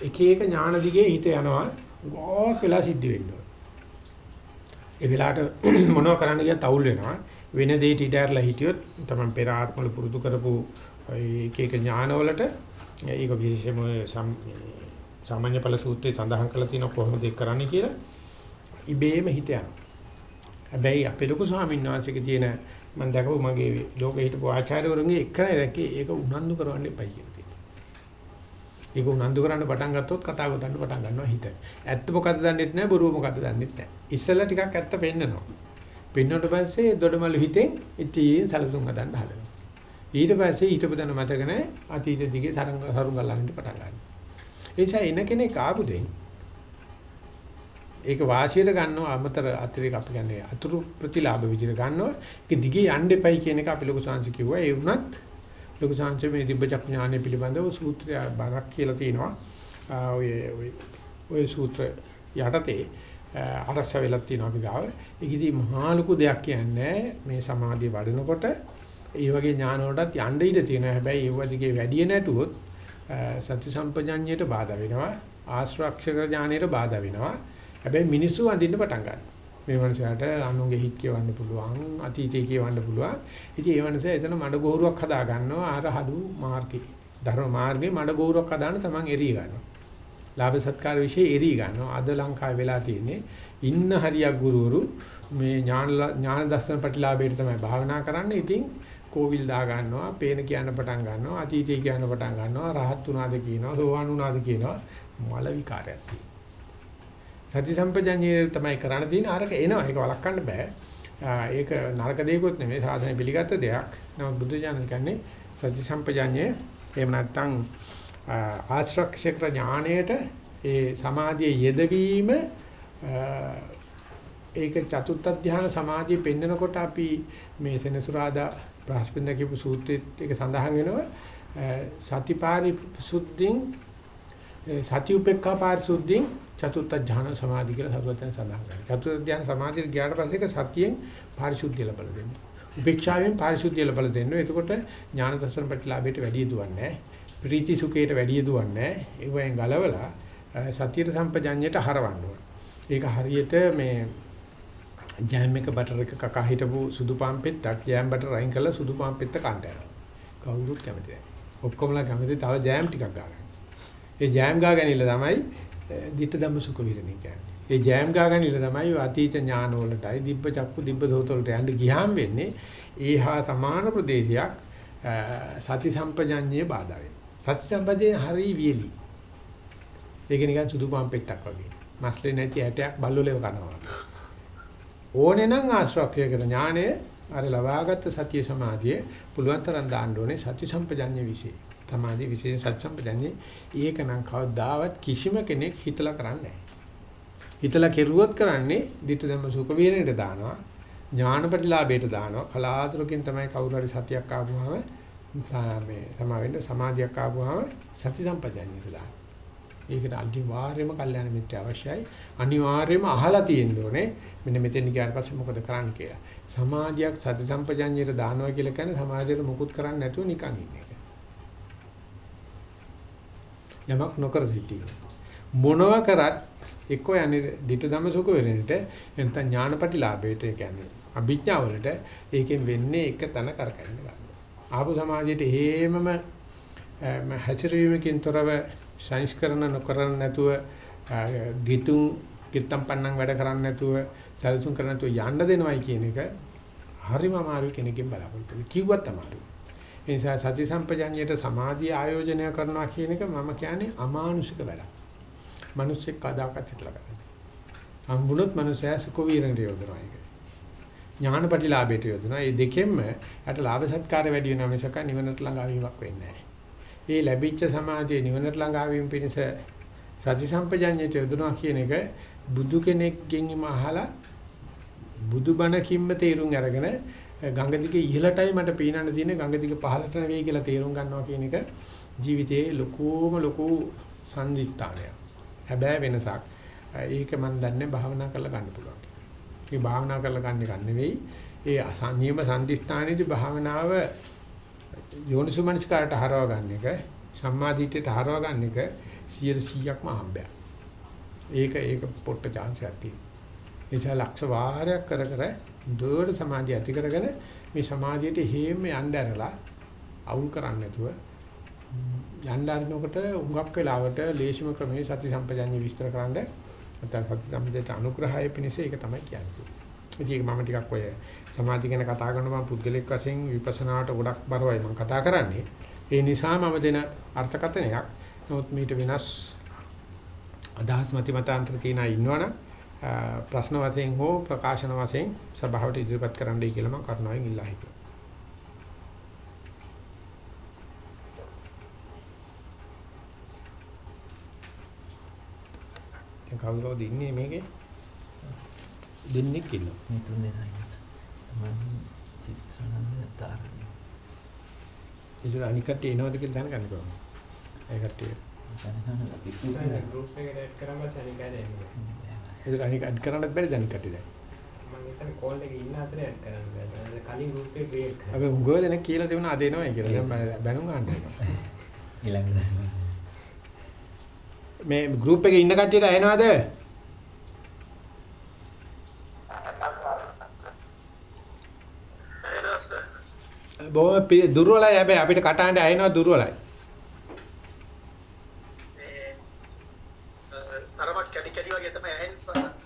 එක එක ඥාන දිගේ හිත යනවා ගොඩක් වෙලා සිද්ධ වෙනවා. ඒ වෙලාවට මොනව කරන්න ගියත් අවුල් වෙනවා. වෙන දෙයකට ඉඩ ඇරලා හිටියොත් තමයි පෙර ආත්මවල පුරුදු කරපු එක එක ඥානවලට ඒක විශේෂයෙන්ම සාමාන්‍ය ඵල සූත්‍රයේ සඳහන් කරලා තියෙන කොහොමද ඒක කරන්නේ කියලා ඉබේම හිත යනවා. හැබැයි අපේ ලොකු ස්වාමීන් වහන්සේගේ තියෙන මම දැකපු මගේ ලෝකෙ හිටපු ආචාර්යවරුන්ගේ එකනේ දැක්කේ ඒක උනන්දු කරවන්න එපයි කියලා තියෙනවා. ඒක උනන්දු කරන්න පටන් ගත්තොත් කතා ගොතන්න පටන් ගන්නවා හිත. ඇත්ත මොකද්ද දන්නෙත් නැහැ බොරුව මොකද්ද දන්නෙත් නැහැ. ඉස්සෙල්ලා ටිකක් ඇත්ත පෙන්නනවා. පෙන්නුවට පස්සේ දොඩමලු හිතෙන් ඉතින් සැලසුම් හදන්න හදනවා. ඊට පස්සේ ඊටපු දන මතක නැහැ අතීත දිගේ සරංග සරුංගලන්න පටන් ගන්නවා. ඒ නිසා එන කෙනෙක් ආපු දෙයින් ඒක වාසියට ගන්නව අමතර අතිරේක අපි කියන්නේ අතුරු ප්‍රතිලාභ විදිහට ගන්නවා. ඒක දිගේ යන්න එපයි කියන එක අපි ලොකු සංසි කිව්වා. ඒ වුණත් ලොකු සංසි මේ දිබ්බචක් ඥානෙ පිළිබඳව සූත්‍රය බරක් කියලා තියෙනවා. ඔය ඔය ඔය සූත්‍ර යටතේ අරස වෙලක් තියෙනවා අපි ගාව. ඒකෙදි මහා ලොකු දෙයක් කියන්නේ මේ සමාධිය වඩනකොට ඒ වගේ ඥාන වලටත් යන්න ඉඩ තියෙනවා. හැබැයි ඒව දිගේ වැඩි නැටුවොත් සති සම්පජඤ්ඤයට බාධා වෙනවා. ආශ්‍රක්ෂක ඥානයට බාධා වෙනවා. හැබැයි මිනිස්සු අඳින්න පටන් ගන්නවා. මේ මනුස්සයාට අනුන්ගේ හිත් කියවන්න පුළුවන්, අතීතේ කියවන්න පුළුවන්. ඉතින් ඒ මනුස්සයා එතන මඩ ගෝරුවක් හදා ගන්නවා අර හදු මාර්ගේ. ධර්ම මාර්ගේ මඩ ගෝරුවක් හදාන තමන් එරී ගන්නවා. ලාභ සත්කාර વિશે එරී ගන්නවා. අද ලංකාවේ වෙලා තියෙන්නේ ඉන්න හරියක් ගුරුවරු මේ ඥාන ඥාන දර්ශන ප්‍රතිලාභයට තමයි භාවනා කරන්නේ. ඉතින් කෝවිල් දා ගන්නවා, පේන කියන්න පටන් ගන්නවා, අතීතය කියන්න පටන් ගන්නවා, රහත් උනාද කියනවා, සෝවාන් උනාද කියනවා, මල විකාරයක් තියෙනවා. සති සම්පජඤ්ඤය තමයි කරණ තියෙන අරක එනවා ඒක වළක්වන්න බෑ. ඒක නරක දෙයක්වත් නෙමෙයි සාසනය පිළිගත්ත දෙයක්. නමුත් බුදු දානක කියන්නේ සති සම්පජඤ්ඤය එහෙම නැත්නම් ආශ්‍රක්ෂක ඥාණයට ඒ සමාධියේ යෙදවීම ඒක චතුත්ථ ධ්‍යාන සමාධිය පෙන්නකොට අපි මේ සෙනසුරාදා බ්‍රහස්පතින්ද කියපු සූත්‍රෙත් ඒක සඳහන් වෙනවා සතිපාරි සුද්ධින් සති උපේක්ඛා පාරිසුද්ධින් චතුත්ථ ඥාන සමාධි කියලා සරුවචන සඳහන් කරනවා. චතුත්ථ ඥාන සමාධිය ගියාට පස්සේ ඒක සතියෙන් පාරිශුද්ධිය ලබලා දෙනවා. උපේක්ෂාවෙන් පාරිශුද්ධිය ලබලා දෙනවා. එතකොට ඥාන දර්ශන ප්‍රතිලාභයට වැඩි දුවන්නේ නැහැ. ප්‍රීති සුඛයට වැඩි දුවන්නේ නැහැ. ඒ වයින් ගලවලා සතියට සම්පජඤ්ඤයට හරවන්න ඕන. ඒක හරියට මේ ජෑම් එක බටර් එක කකා හිටපු සුදු පාන් පෙත්තක් ජෑම් බටර් අයින් කරලා සුදු පාන් පෙත්ත කන්න යනවා. කවුරුත් කැමති නැහැ. ඔක්කොමලා කැමති තව ජෑම් ටිකක් ගන්න. ඒ ජෑම් ගා ගැනීම තමයි ditta ධම්ම සුඛ විරණි කියන්නේ. ඒ ජෑම් ගා ගැනීම තමයි අතීත ඥාන වලටයි දිබ්බ චක්කු දිබ්බ සෝත වලට යන්න ගියාම වෙන්නේ ඒහා සමාන ප්‍රදේශයක් සති සම්පජඤ්ඤයේ බාධා වෙනවා. සති සම්පජඤ්ඤය හරි වියලි. ඒක නිකන් සුදු පාන් පෙත්තක් වගේ. මස්ලේ නැති ඇටයක් බල්ලෝලේව කනවා. ඕනේ නම් ආශ්‍රක්ෂය කරන ඥානය අර ලබාගත් සතිය සමාධිය පුළුවන් තරම් දාන්න ඕනේ සති සම්පජඤ්ඤ විශේෂ. සමාධි විශේෂ සති සම්පජඤ්ඤ ඒක නම් කවදාවත් කිසිම කෙනෙක් හිතලා කරන්නේ නැහැ. හිතලා කෙරුවොත් කරන්නේ ditta ධම්ම සුඛ වේරණයට දානවා. ඥාන ප්‍රතිලාභයට දානවා. කලාතුරකින් තමයි කවුරු හරි සතියක් ආවම මේ තමා වෙන්න සමාධියක් ආවම සති සම්පජඤ්ඤයට දානවා. ඒකට අනිවාර්යයෙන්ම කල්යාණ මිත්‍ය අවශ්‍යයි. අනිවාර්යයෙන්ම අහලා තියෙන්න ඕනේ. මෙන්න මෙතෙන් ගියාට පස්සේ මොකද කරන්න කියලා. සමාධියක් සති සම්පජඤ්ඤයට දානවා කියලා කියන්නේ සමාධියට මුකුත් කරන්නේ නැතුව නිකන් ඉන්න එක. යමක් නොකර සිටීම. මොනවා කරත් එක්ක යන්නේ ditta ධම්ම සුඛ වෙරෙන්නට එතන ඥානපටිලාභයට ඒ කියන්නේ අභිඥාවලට ඒකෙන් වෙන්නේ එක තන කරකැවෙන්න ගන්න. ආපු සමාජයට හේමම හැචරීමකින් තොරව සංස්කරණ නොකරන නැතුව ගිතුම් ගිත්තම් පන්නම් වැඩ කරන්නේ නැතුව සැලසුම් කරන්නේ නැතුව යන්න දෙනවයි කියන එක හරිම අමාරු කෙනකින් බලාපොරොත්තු වෙන්නේ. කිව්වත් අමාරුයි. ඒ නිසා සති සම්පජඤ්ඤයට සමාධිය ආයෝජනය කරනවා කියන එක මම කියන්නේ අමානුෂික වැඩක්. මිනිස්සෙක් කදාකත් හිටලා කරන්නේ. හම්බුනොත් මිනිසයා සුඛ වීරණ යොදනවා ඒක. ඥානපටිලාභයට යොදනවා. මේ දෙකෙන්ම යට ලාභ සත්කාර වැඩි වෙනවා මිසක නිවනට ළඟා වීමක් වෙන්නේ නැහැ. මේ ලැබිච්ච සමාධිය නිවනට ළඟා වීම පිණිස සති සම්පජඤ්ඤයට යොදනවා කියන එක බුදු කෙනෙක්ගෙන් අහලා බුදුබණ කිම්ම තේරුම් අරගෙන ගංගා දිගේ ඉහළටයි මට පීනන්න තියෙන ගංගා දිගේ පහළට නෙවෙයි කියලා තේරුම් ගන්නවා කියන එක ජීවිතයේ ලකෝම ලකෝ සංදිස්ථානයක්. හැබැයි වෙනසක්. ඒක මම දන්නේ භාවනා කරලා ගන්න පුළුවන්. මේ භාවනා කරලා ගන්න එක නෙවෙයි. ඒ අසංයම සංදිස්ථානයේදී භාවනාව යෝනිසුමනස්කාරට හරව ගන්න එක, සම්මාදිට්ඨියට හරව ගන්න එක 100%ක්ම හම්බයක්. ඒක ඒක පොට්ට chance එකක් තියෙනවා. ඒ නිසා ලක්ෂ වාරයක් කර කර දුර සමාධිය ඇති කරගෙන මේ සමාධියට හේම යන්න ඇරලා අවුල් කරන්නේ නැතුව යන්න අරිනකොට උඟක් වෙලාවට ලේසිම ක්‍රමයේ සති සම්පජාඤ්ඤය විස්තර කරන්න නැත්නම් සති සම්පජාඤ්ඤයට අනුග්‍රහය පිණිස ඒක තමයි කියන්නේ. ඉතින් ඒක මම ටිකක් ඔය සමාධිය ගැන කතා කරනකොට මම පුද්ගලික වශයෙන් විපස්සනාට ගොඩක් බරවයි මම කතා කරන්නේ. ඒ නිසා මම දෙන අර්ථකථනයක්. නමුත් මීට වෙනස් අදහස් මත මතාන්තර තියෙන අය ඉන්නවනම් ප්‍රශ්න වශයෙන් හෝ ප්‍රකාශන වශයෙන් සභාවට ඉදිරිපත් කරන්නයි කියලා මම කරුණාවෙන් ඉල්ලා හිටියා. දැන් කවුරුද ඉන්නේ මේකේ? දෙන්නෙක් ඉන්නවා. මේ තුන් දෙනා. මම චිත්‍රානන්ද තාරණි. ඉතින් අනික කට්ටිය එනවද කියලා දැනගන්න කොහොමද? ඒ කට්ටිය. දැනගන්න අපි group එකට add කරාම සනිකාට එන්නේ. ඉතින් අනික අඩ් කරන්නත් බැරි දැන් කට්ටිය දැන්. මම හිතන්නේ call එකේ ඉන්න අතරේ add කරන්න බෑ. දැන් කලින් group එක create කරා. අපි උගව දෙනෙක් කියලා තිබුණා අද එනවා කියලා. දැන් බැනුම් ගන්න එනවා. ඊළඟට මේ ගෲප් එකේ ඉන්න කට්ටියට ඇහෙනවද? බොහොම දුර්වලයි හැබැයි අපිට කටහඬ ඇහෙනවා දුර්වලයි. තරමක් කැඩි කැඩි වගේ තමයි ඇහෙන්නේ සරත්.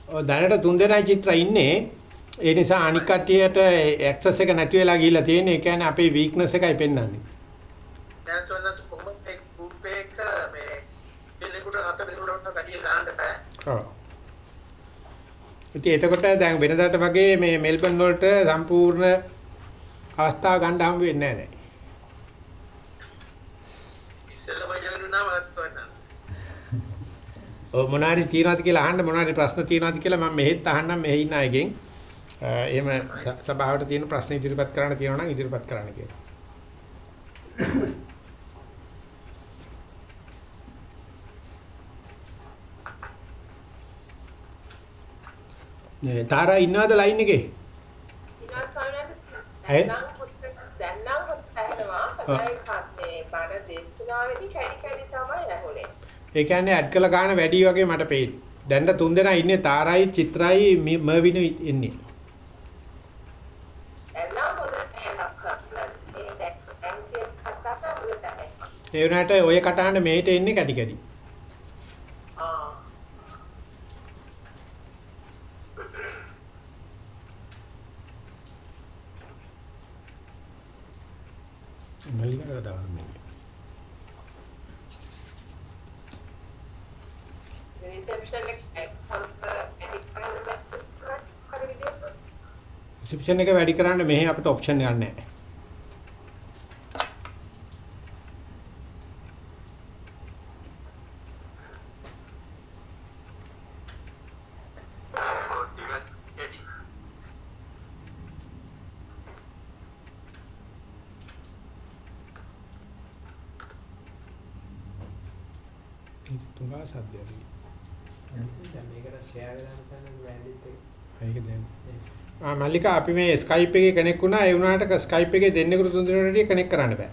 ඔය දැනට තුන් දෙනයි චිත්‍ර ඉන්නේ. ඒ නිසා අනික් කට්ටියට ඇක්සස් එක නැති වෙලා ගිහිල්ලා තියෙන්නේ. ඒ කියන්නේ අපේ වීක්නස් එකයි පෙන්වන්නේ. දැන් සොන්නත් කොහොමද මේ group එක මේ දෙලෙකුට හත දෙනෙකුට කඩිය දාන්න බෑ. ඔව්. ඉතින් එතකොට දැන් වෙනදාට වගේ මේ මෙල්බන් වලට සම්පූර්ණ අවස්ථාව ගන්න හම්බ වෙන්නේ නැහැ දැන්. ඉස්සෙල්ලම යනුනා මලත් සොන්න. ඔව් මොනාරි තියනවාද කියලා අහන්න මොනාරි ප්‍රශ්න තියනවාද කියලා මම මෙහෙත් අහන්නම් මෙහෙ ඉන්න අයගෙන්. එහෙම සභාවට තියෙන ප්‍රශ්න ඉදිරිපත් කරන්න තියෙනවා නම් ඉදිරිපත් කරන්න කියලා. නේ තාරා ඉන්නවද ලයින් එකේ? ඉතින් ස්වාමීන් දැන් නම් දැන් නම් ඇහෙනවා. හැබැයි මේ බණ දේශනාවේදී තමයි ඇහුනේ. ඒ කියන්නේ ඇඩ් කළ ගන්න වැඩි වගේ මට පේන්නේ. දැන් තුන් දෙනා ඉන්නේ තාරායි චිත්‍රායි මි- මර්විනු ඉන්නේ. දැන් නම් හොඳට ඇහෙනවා කරලා. ඒ දැන් දැන් කියන කතාව හොඳට ඇහෙනවා. ඒ වුණාට ඔය කටහඬ මෙහෙට එන්නේ කැටි කැටි. ආ. මල්ලිකා කතා කරන්නේ. රිසෙප්ෂන් එක එඩිට් කරන්න බැහැ. රිසෙප්ෂන් එක වැඩි කරන්න මෙහි අපිට ඔප්ෂන් එකක් නැහැ. තුඟා සද්දයක්. දැන් මේකට share වෙලා නැසන bandit එක. ඒක දැන්. ආ මල්ලිකා අපි මේ Skype එකේ කනෙක්ට් වුණා ඒ වුණාට Skype එකේ දෙන්නෙකුට තුන් දෙනෙකුට වැඩි කනෙක්ට් කරන්න බෑ.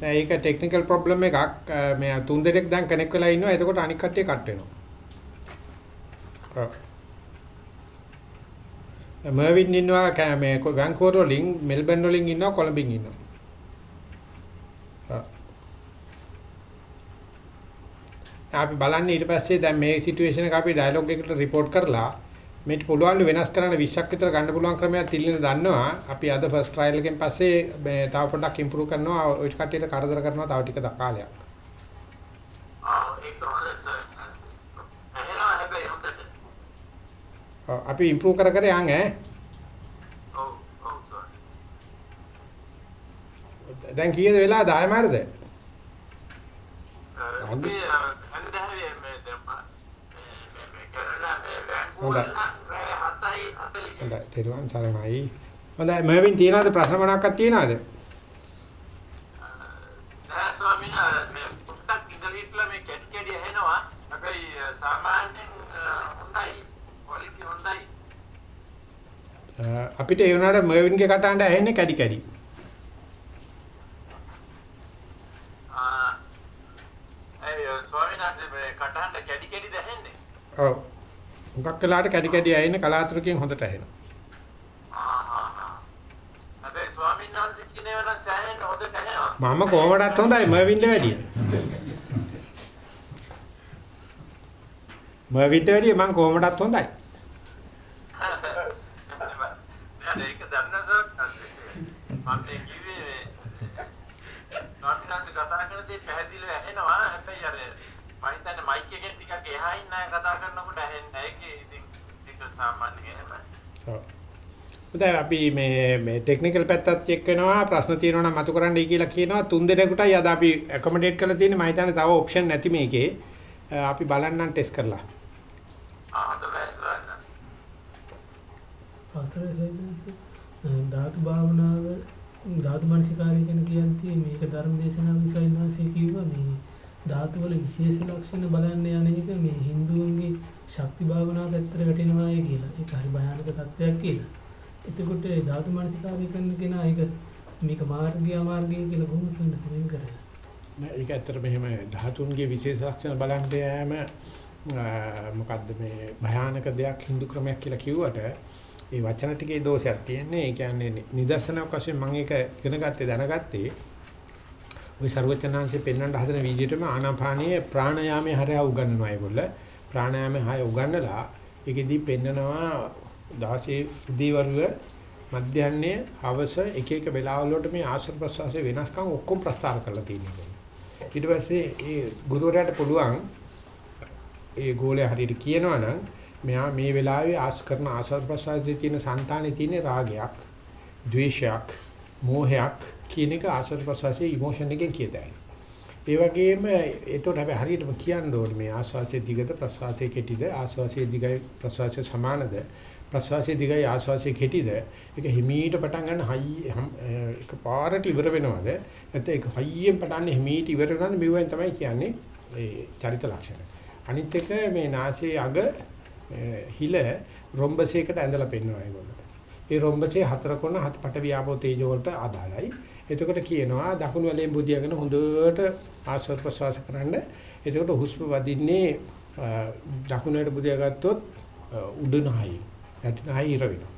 දැන් ඒක ටෙක්නිකල් ප්‍රොබ්ලම් එකක්. අ, මේ තුන් දෙනෙක් දැන් කනෙක්ට් වෙලා ඉන්නවා. එතකොට අනික් කට්ටිය කට් වෙනවා. ඔව්. මර්වින් ඉන්නවා කෑ- මේ වැන්කූවර් වලින් මෙල්බන් වලින් ඉන්නවා කොළඹින් ඉන්නවා. ඔව්. අපි බලන්නේ ඊට පස්සේ දැන් මේ සිටුේෂන් එක අපි ඩයලොග් එකට report කරලා මේක පුළුවන් වෙනස් කරන්න 20ක් විතර ගන්න පුළුවන් ක්‍රමයක් තිල්ලින දන්නවා. අපි අද first trial එකෙන් පස්සේ මේ තව පොඩ්ඩක් improve කරනවා. ඔය කට්ටියට කරදර කරනවා තව ටික කාලයක්. හොඳයි අපි ඉම්ප්‍රූව් කර කර යන් ඈ. ඔව් ඔව් සර් දැන් කීයද වෙලා 10 මාරද? මේ හොඳයි. හොඳයි. තෙරුවන් සරණයි. හොඳයි මර්වින් තියනවාද ප්‍රශ්න මොනක්වත් තියනවාද? නෑ ස්වාමීන් වහන්සේ මේ පොඩ්ඩක් ඉඳලා මේ කැඩි කැඩි ඇහෙනවා හැබැයි සාමාන්‍යයෙන් හොඳයි ක්වොලිටි හොඳයි අපිට ඒ වුණාට මර්වින්ගේ කටහඬ ඇහෙන්නේ කැඩි කැඩි. ආ ඒ ස්වාමීන් වහන්සේ කටහඬ කැඩි කැඩි දැහෙන්නේ ඔව්. හුඟක් වෙලාවට කැඩි කැඩි ඇහෙන්නේ කලාතුරකින් හොඳට ඇහෙනවා. හැබැයි ස්වාමීන් වහන්සේ කියනවා නම් සෑහෙන හොඳට ඇහෙනවා මම කොහොමදත් හොඳයි මර්වින්ට වැඩිය. මර්වින්ට වැඩිය මම කොහොමදත් හොඳයි. ඒක දන්න සර් මම කිව්වේ ස්වාමීන් වහන්සේ කතා කරන දේ පැහැදිලිව ඇහෙනවා හැබැයි අර මම හිතන්නේ මයික් එකෙන් ටිකක් එහා ඉන්න අය කතා කරනකොට ඇහෙන්නේ නැහැ ඒකේ ඉතින් ඒක සාමාන්‍යයෙන් එහෙමයි. ඔව්. හොඳයි අපි මේ මේ ටෙක්නිකල් පැත්තත් චෙක් වෙනවා ප්‍රශ්න තියෙනවා නම් මතු කරන්නයි කියලා කියනවා. තුන් දෙනෙකුටයි අද අපි ඇකොමඩේට් කරලා තියෙන්නේ. මම හිතන්නේ තව ඔප්ෂන් නැති මේකේ. අපි බලන්නම් ටෙස්ට් කරලා. ආ හොඳයි ස්වාමීන් අවස්ථරය සයිදන්ස ධාතු භාවනාව ධාතු මනසිකාරය ගැන කියන්ති මේක ධර්ම දේශනාව විසයින්වාසය කිව්වා. මේ ධාතුවල විශේෂ ලක්ෂණ බලන්න යන එක මේ හින්දුවන්ගේ ශක්ති භාවනාව පැත්තට වැටෙනවාය කියලා. ඒක හරි භයානක තත්ත්වයක් කියලා. එතකොට ඒ ධාතු මනසිකාරය කරන කෙනා ඒක මේක මාර්ගය අමාර්ගය කියලා කොහොමද වෙන කරන්නේ? නෑ, ඒක ඇත්තට මෙහෙම ධාතුන්ගේ විශේෂ ලක්ෂණ බලන්න යෑම අ, මොකද්ද මේ භයානක දෙයක් Hindu ක්‍රමයක් කියලා කිව්වට ඒ වචන ටිකේ දෝෂයක් තියෙන්නේ. ඒ කියන්නේ නි- නිදර්ශනයක් වශයෙන් මම ඒක ඉගෙන ගත්තේ දැනගත්තේ ওই ਸਰවචනාංශේ පෙන්වන්න හදන විදිහටම ආනාපානීය ප්‍රාණයාමයේ හරහා උගන්වනවා ඒගොල්ල. ප්‍රාණයාමයේ හය උගන්වලා ඒකෙදී පෙන්නනවා 16 උදේ වරුව මධ්‍යන්නේ හවස එක එක වෙලාවල් වලට මේ ආශ්‍රව ප්‍රසවාසයේ වෙනස්කම් ඔක්කොම ප්‍රස්තාර කරලා තියෙනවා. ඊට පස්සේ ඒ ගුරුවරයාට පුළුවන් ඒ ගෝලයා හරියට කියනවා නම් මෙයා මේ වෙලාවේ ආශ කරන ආශ්‍රව ප්‍රසවාසයේ තියෙන సంతානේ තියෙන රාගයක්, ද්වේෂයක්, මෝහයක් කියන එක ආශ්‍රව ප්‍රසවාසයේ ඉමෝෂන් එකෙන් කියතයි. ඒ වගේම ඒතකොට හැබැයි හරියටම කියන්න ඕනේ මේ ආස්වාසිය දිගද ප්‍රසවාසයේ කෙටිද? ආස්වාසිය දිගයි ප්‍රසවාසයේ සමානද? ප්‍රසවාසයේ දිගයි ආස්වාසිය කෙටිද? ඒක හිමීට පටන් ගන්න හයි එක පාරට ඉවර වෙනවද? නැත්නම් ඒක හයියෙන් පටන් හිමීට ඉවර වෙනවද? මෙවෙන් තමයි කියන්නේ ඒ චරිත ලක්ෂණ. අනිත් එක මේ නාසයේ අග ඒ හිල රොම්බසයකට ඇඳලා පෙන්වනවා ඒගොල්ලෝ. ඒ රොම්බසේ හතර කොන හත පට වියාපෝ තේජෝ වලට අදාළයි. එතකොට කියනවා දකුණු වලෙන් බුදියාගෙන හොඳට ආශ්වාස ප්‍රශ්වාස කරන්න. එතකොට හුස්ම වදින්නේ අ, දකුණට බුදියා ගත්තොත් අ, උඩනහයි. යටිනහයි ඉර වෙනවා.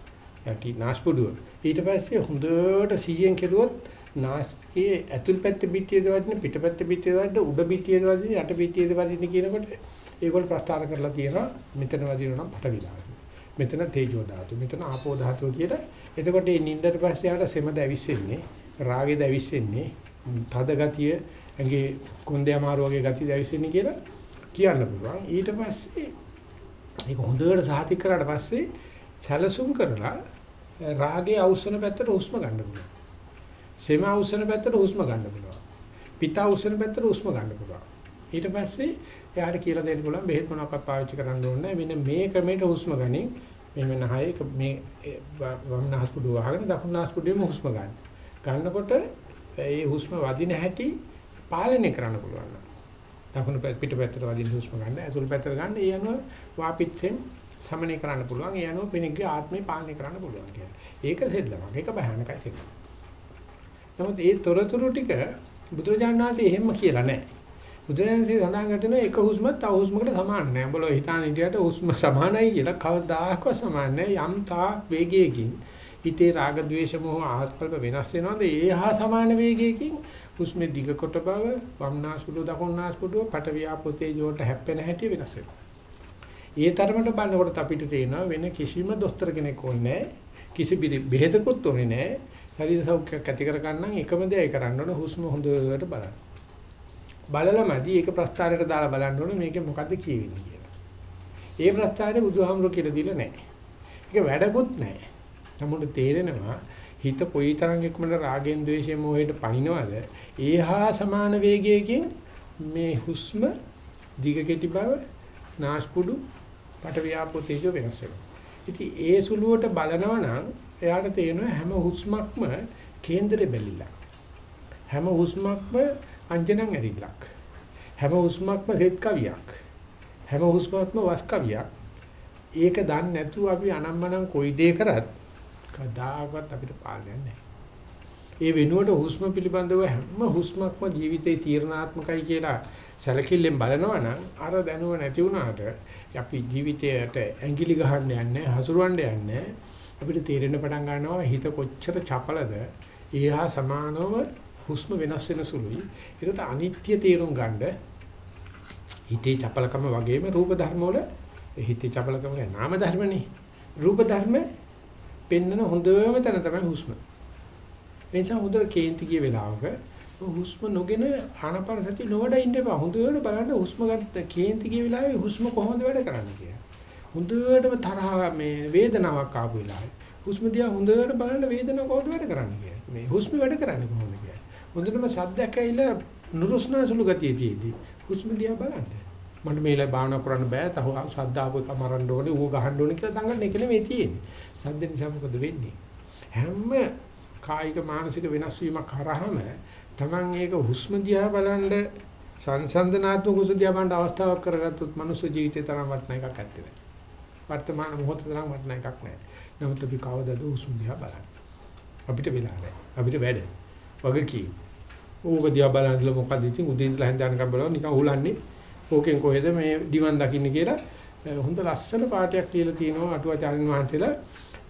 යටි නාස්පුඩුව. ඊට පස්සේ හොඳට සීයෙන් කෙරුවොත් නාස්කේ ඇතුල් පැත්ත පිටියද වදින පිටපැත්ත පිටියද වදින උඩ පිටියද වදින යට පිටියද වදින කියනකොට ඒගොල්ලෝ ප්‍රස්තාර කරලා තියෙනවා මෙතන වදිනවා නම් පට විලාසය. මෙතන තේජෝ ධාතු මෙතන ආපෝ ධාතුව කියලා. එතකොට මේ නින්දට පස්සේ ආට සෙමද ඇවිස්සෙන්නේ රාගෙද ඇවිස්සෙන්නේ තද ගතිය ඇඟේ කොන්දේ අමාරු වගේ ගතියද ඇවිස්සෙන්නේ කියලා කියන්න පුළුවන්. ඊට පස්සේ ඒක හොඳට සාතික කරාට පස්සේ සැලසුම් කරලා රාගේ අවසන පැත්තට හුස්ම ගන්න පුළුවන්. සෙම අවසන පැත්තට හුස්ම ගන්න පුළුවන්. පිත අවසන පැත්තට හුස්ම ගන්න පුළුවන්. ඊට පස්සේ එයාට කියලා දෙන්න පුළුවන් බෙහෙත් මොනවාක්වත් පාවිච්චි කරන්න ඕනේ නැහැ. මෙන්න මේ ක්‍රමයට හුස්ම ගනින්. මේ නහය මේ වම් නාස්පුඩුව වහගෙන දකුණු නාස්පුඩුවේම හුස්ම ගන්න. ගන්නකොට ඒ හුස්ම වදින හැටි පාලනය කරන්න පුළුවන්. දකුණු පැත්ත පිටපැත්තට වදින හුස්ම ගන්න, ඇතුළු පැත්තට ගන්න. ඒ අනුව වාපිච්චෙන් සමනය කරන්න පුළුවන්. ඒ අනුව පෙනෙක්ගේ ආත්මේ පාලනය කරන්න පුළුවන් කියන්නේ. ඒක සෙල්ලමක්. ඒක භයානකයි සෙල්ලම. නමුත් ඒ තොරතුරු ටික බුදුරජාණන් වහන්සේ එහෙම කියලා නැහැ. බුදුරජාණන්සේ සඳහන් කරන එක හුස්මත් තව හුස්මකට සමාන නැහැ. උඹලා හිතාන හිටියට හුස්ම සමානයි කියලා කවදාකවත් සමාන නැහැ. යම් තා වේගයකින් හිතේ රාග ద్వේෂ මොහ ආස්කල්ප වෙනස් වෙනවද? ඒ හා සමාන වේගයකින් හුස්මේ දිග කොට බව වම්නාස්පුඩු දකුණුනාස්පුඩු පට ව්‍යාපෘතේ ජෝට හැප්පෙන හැටි වෙනස් වෙනවා. ඒ තරමට බලනකොට අපිට තේනවා වෙන කිසිම දොස්තර කෙනෙක් ඕනේ කිසි බෙහෙතකුත් ඕනේ නැහැ. ශරීර සෞඛ්‍යයක් ඇති කර ගන්න එකම දේ කරන්න ඕන හුස්ම හොඳට බලන්න. බලලමදි ඒක ප්‍රස්තාරයට දාලා බලන්න ඕනේ මේකේ මොකද්ද කියවෙන්නේ කියලා. ඒ ප්‍රස්තාරේ බුදුහාමුදුරුවෝ කියලා දීලා නැහැ. ඒක වැඩකුත් නැහැ. නමුත් තේරෙනවා හිත කොයිතරම් ඉක්මනට රාගෙන් ද්වේෂයෙන් මොහේට පනිනවද ඒහා සමාන වේගයකින් මේ හුස්ම දිග කෙටි බව නාස්පුඩු පටවියාපෝ තේජෝ වෙනස් වෙනවා. ඉතින් ඒ සුළුවට බලනවා නම් එයාට තේරෙනවා හැම හුස්මක්ම කේන්දරෙ බැලිලා. හැම හුස්මක්ම අංජනන් ඇරිලක්. හැම හුස්මක්ම සෙත් කවියක්. හැම හුස්මක්ම වස් කවියක්. ඒක දන්නේ නැතුව අපි අනම්මනම් කොයි දේ කරත් කවදාකවත් අපිට පාලනයක් නැහැ. ඒ වෙනුවට හුස්ම පිළිබඳව හැම හුස්මක්ම ජීවිතේ තීරණාත්මකයි කියලා සැලකිල්ලෙන් බලනවා නම් අර දැනුව නැති වුණාට අපි ජීවිතයට ඇඟිලි ගහන්න යන්නේ හසුරවන්න යන්නේ අපිට තේරෙන්න පටන් ගන්නවා හිත කොච්චර චපලද? ඒහා සමානව හුස්ම වෙනස් වෙන සුළුයි. ඒකට අනිත්‍ය තේරුම් ගන්න හිතේ චපලකම වගේම රූප ධර්ම වල හිතේ චපලකම නාම ධර්මනේ. රූප ධර්ම පෙන්වන හොඳම තැන තමයි හුස්ම. ඒ නිසා හොඳට කේන්ති ගිය වෙලාවක හුස්ම නොගෙන ආනපන සතිය නොවඩ ඉන්න එපා. හොඳට බලන්න හුස්ම ගන්න කේන්ති ගිය වෙලාවේ හුස්ම කොහොමද වැඩ කරන්නේ කියලා. හොඳටම තරහ මේ වේදනාවක් ආපු වෙලාවේ හුස්ම දිහා හොඳට බලන්න වේදනාව කොහොමද වැඩ කරන්නේ කියලා. මේ හුස්ම වැඩ කරන්නේ කොහොමද කියලා. හොඳටම ශබ්දයක් ඇවිල්ලා නුරුස්නා සුළු ගතිය තියේදී හුස්ම දිහා බලන්න. මට මේලා භාවනා කරන්න බෑ. තව ශබ්දාව එක මරන්න ඕනේ, ඌ ගහන්න ඕනේ කියලා දඟලන එක නෙමෙයි තියෙන්නේ. ශබ්ද නිසා මොකද වෙන්නේ? හැම කායික මානසික වෙනස් වීමක් කරාම Taman ඒක හුස්ම දිහා බලන්න සංසන්දනාත්මක හුස්ම දිහා බලන්න අවස්ථාවක් කරගත්තොත් මනුස්ස ජීවිතේ තරම් වටින එකක් නැත්තේ. වර්තමාන මොහොත තරම් වටින එකක් නැහැ. නමුත් අපි කවදාද හුස්ම දිහා බලන්නේ? අපිට වෙලා නැහැ. අපිට වැඩ. වගකී. ඕක දිහා බලනදල මොකද ඉතින් උදේ ඉඳලා හැන්දෑනකම් බලනවා නිකන් උලන්නේ. ඕකෙන් කොහෙද මේ දිවන් දකින්න කියලා හොඳ ලස්සන පාඩයක් කියලා තියෙනවා අටුවාචාර්යන් වහන්සේලා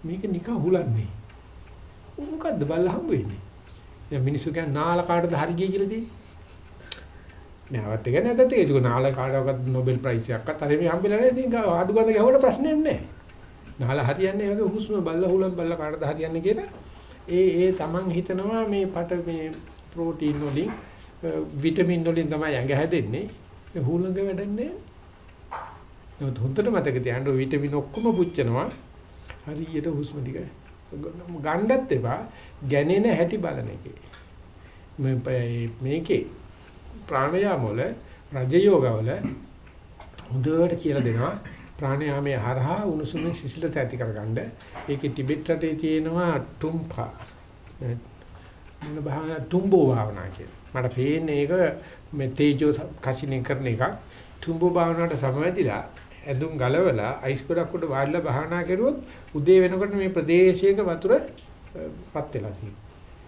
මේක නිකන් හුලන්නේ. මොකද්ද බලලා හම්බ වෙන්නේ? දැන් මිනිස්සු කියන්නේ නාල කාටද හරි ගිය කියලා තියෙන්නේ. නෑවත් එක නැතත් ඒක නාල කාටවත් Nobel Prize එකක්වත් හරි මේ හම්බෙලා නැහැ. ඉතින් ආඩු ගන්න ගැහුවට ප්‍රශ්නයක් නැහැ. නාල හරියන්නේ ඒක හුස්ම බල්ල හුලම් බල්ල කාටද හරියන්නේ කියලා ඒ ඒ Taman හිතනවා මේ පට මේ ප්‍රෝටීන් වලින් විටමින් වලින් තමයි ඇඟ හැදෙන්නේ. ඒ හුලඟ වැඩන්නේ. නමුත් හොඳට මතක තියාගන්න විටමින් ඔක්කොම පුච්චනවා. හරියට හුස්ම ටික ගණ්ඩත් එපා ගැනෙන හැටි බලන එකේ. මේකේ ප්‍රාණයාම වල රජයෝගවල හොඳට කියලා දෙනවා ප්‍රාණයාමයේ හරහා උණුසුම සිසිලත ඇති කරගන්න. ඒකේ ටිබෙට් රටේ තියෙනවා ටුම්පා. මොන භාවනා ටුම්බෝ භාවනා කියලා. මට පේන්නේ ඒක මේ තේජෝ කසිනේ කරන එක. ටුම්බෝ භාවනාවට සමවැදිලා ඇඳුම් ගලවලා අයිස් ගොඩක් උඩ වාඩිලා භාවනා කරුවොත් උදේ වෙනකොට මේ ප්‍රදේශයක වතුර පත් වෙලා තියෙනවා.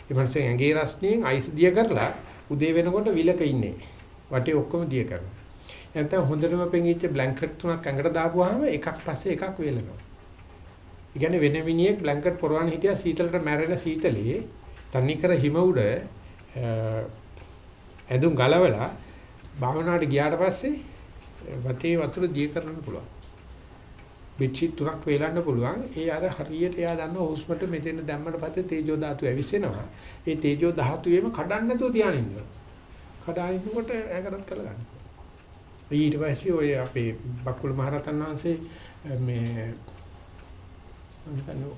ඒ මනුස්සයා ඇඟේ රස්නියෙන් අයිස් දිය කරලා උදේ වෙනකොට විලක ඉන්නේ. වටේ ඔක්කොම දිය කරනවා. නැත්නම් හොඳටම පෙඟිච්ච බ්ලැන්කට් තුනක් ඇඟට දාපුවාම එකක් පස්සේ එකක් වේලනවා. ඒ කියන්නේ වෙන මිනිහෙක් බ්ලැන්කට් පොරවන හිටියා සීතලට මැරෙන සීතලේ තනිකර හිම උඩ ඇඳුම් ගලවලා භාවනාවට ගියාට පස්සේ වටේ වතුර දිය කරන්න පුළුවන්. බෙච්චි තුනක් වේලන්න පුළුවන්. ඒ අර හරියට එයා දන්නවා හුස්මට මෙතෙන් දැම්මට පස්සේ තේජෝ ධාතු ඇවිස්සෙනවා. ඒ තේජෝ ධාතුවේම කඩන්න නැතුව තියාගෙන ඉන්නවා. කඩානිනකොට ඒකටත් කළා ගන්න. ඊට පස්සේ ඔය අපේ බක්කුල මහරතන් වහන්සේ මේ අනිකනෝ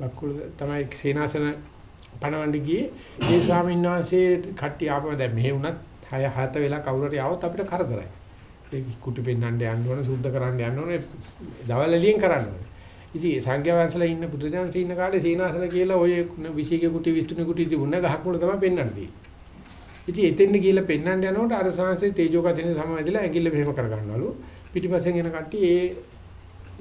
බක්කුල තමයි සේනාසන පණවන්න ගියේ. ඒ ස්වාමීන් වහන්සේ කට්ටිය ආපම දැන් මෙහෙ වුණත් 6 7 වෙලා කවුරු හරි ආවොත් අපිට කරදරයි. ඒ කුටි පෙන්නන්න යන්න ඕන සුද්ධ කරන්න යන්න ඕනේ දවල් එළියෙන් කරන්න ඕනේ. ඉතින් සංඝයා වහන්සේලා ඉන්න බුදුදහම ඉන්න කාලේ සීනාසන කියලා ඔය විශේෂ කුටි විස්තුණු කුටි තිබුණ ගහක් මුල තමයි පෙන්වන්න තියෙන්නේ. ඉතින් එතෙන් ගිහලා පෙන්වන්න යනකොට අර සංඝසේ තේජෝ කසිනේ සමවැදිලා ඇඟිල්ල මෙහෙම කරගන්නවලු. පිටිපස්සෙන් එන කට්ටිය ඒ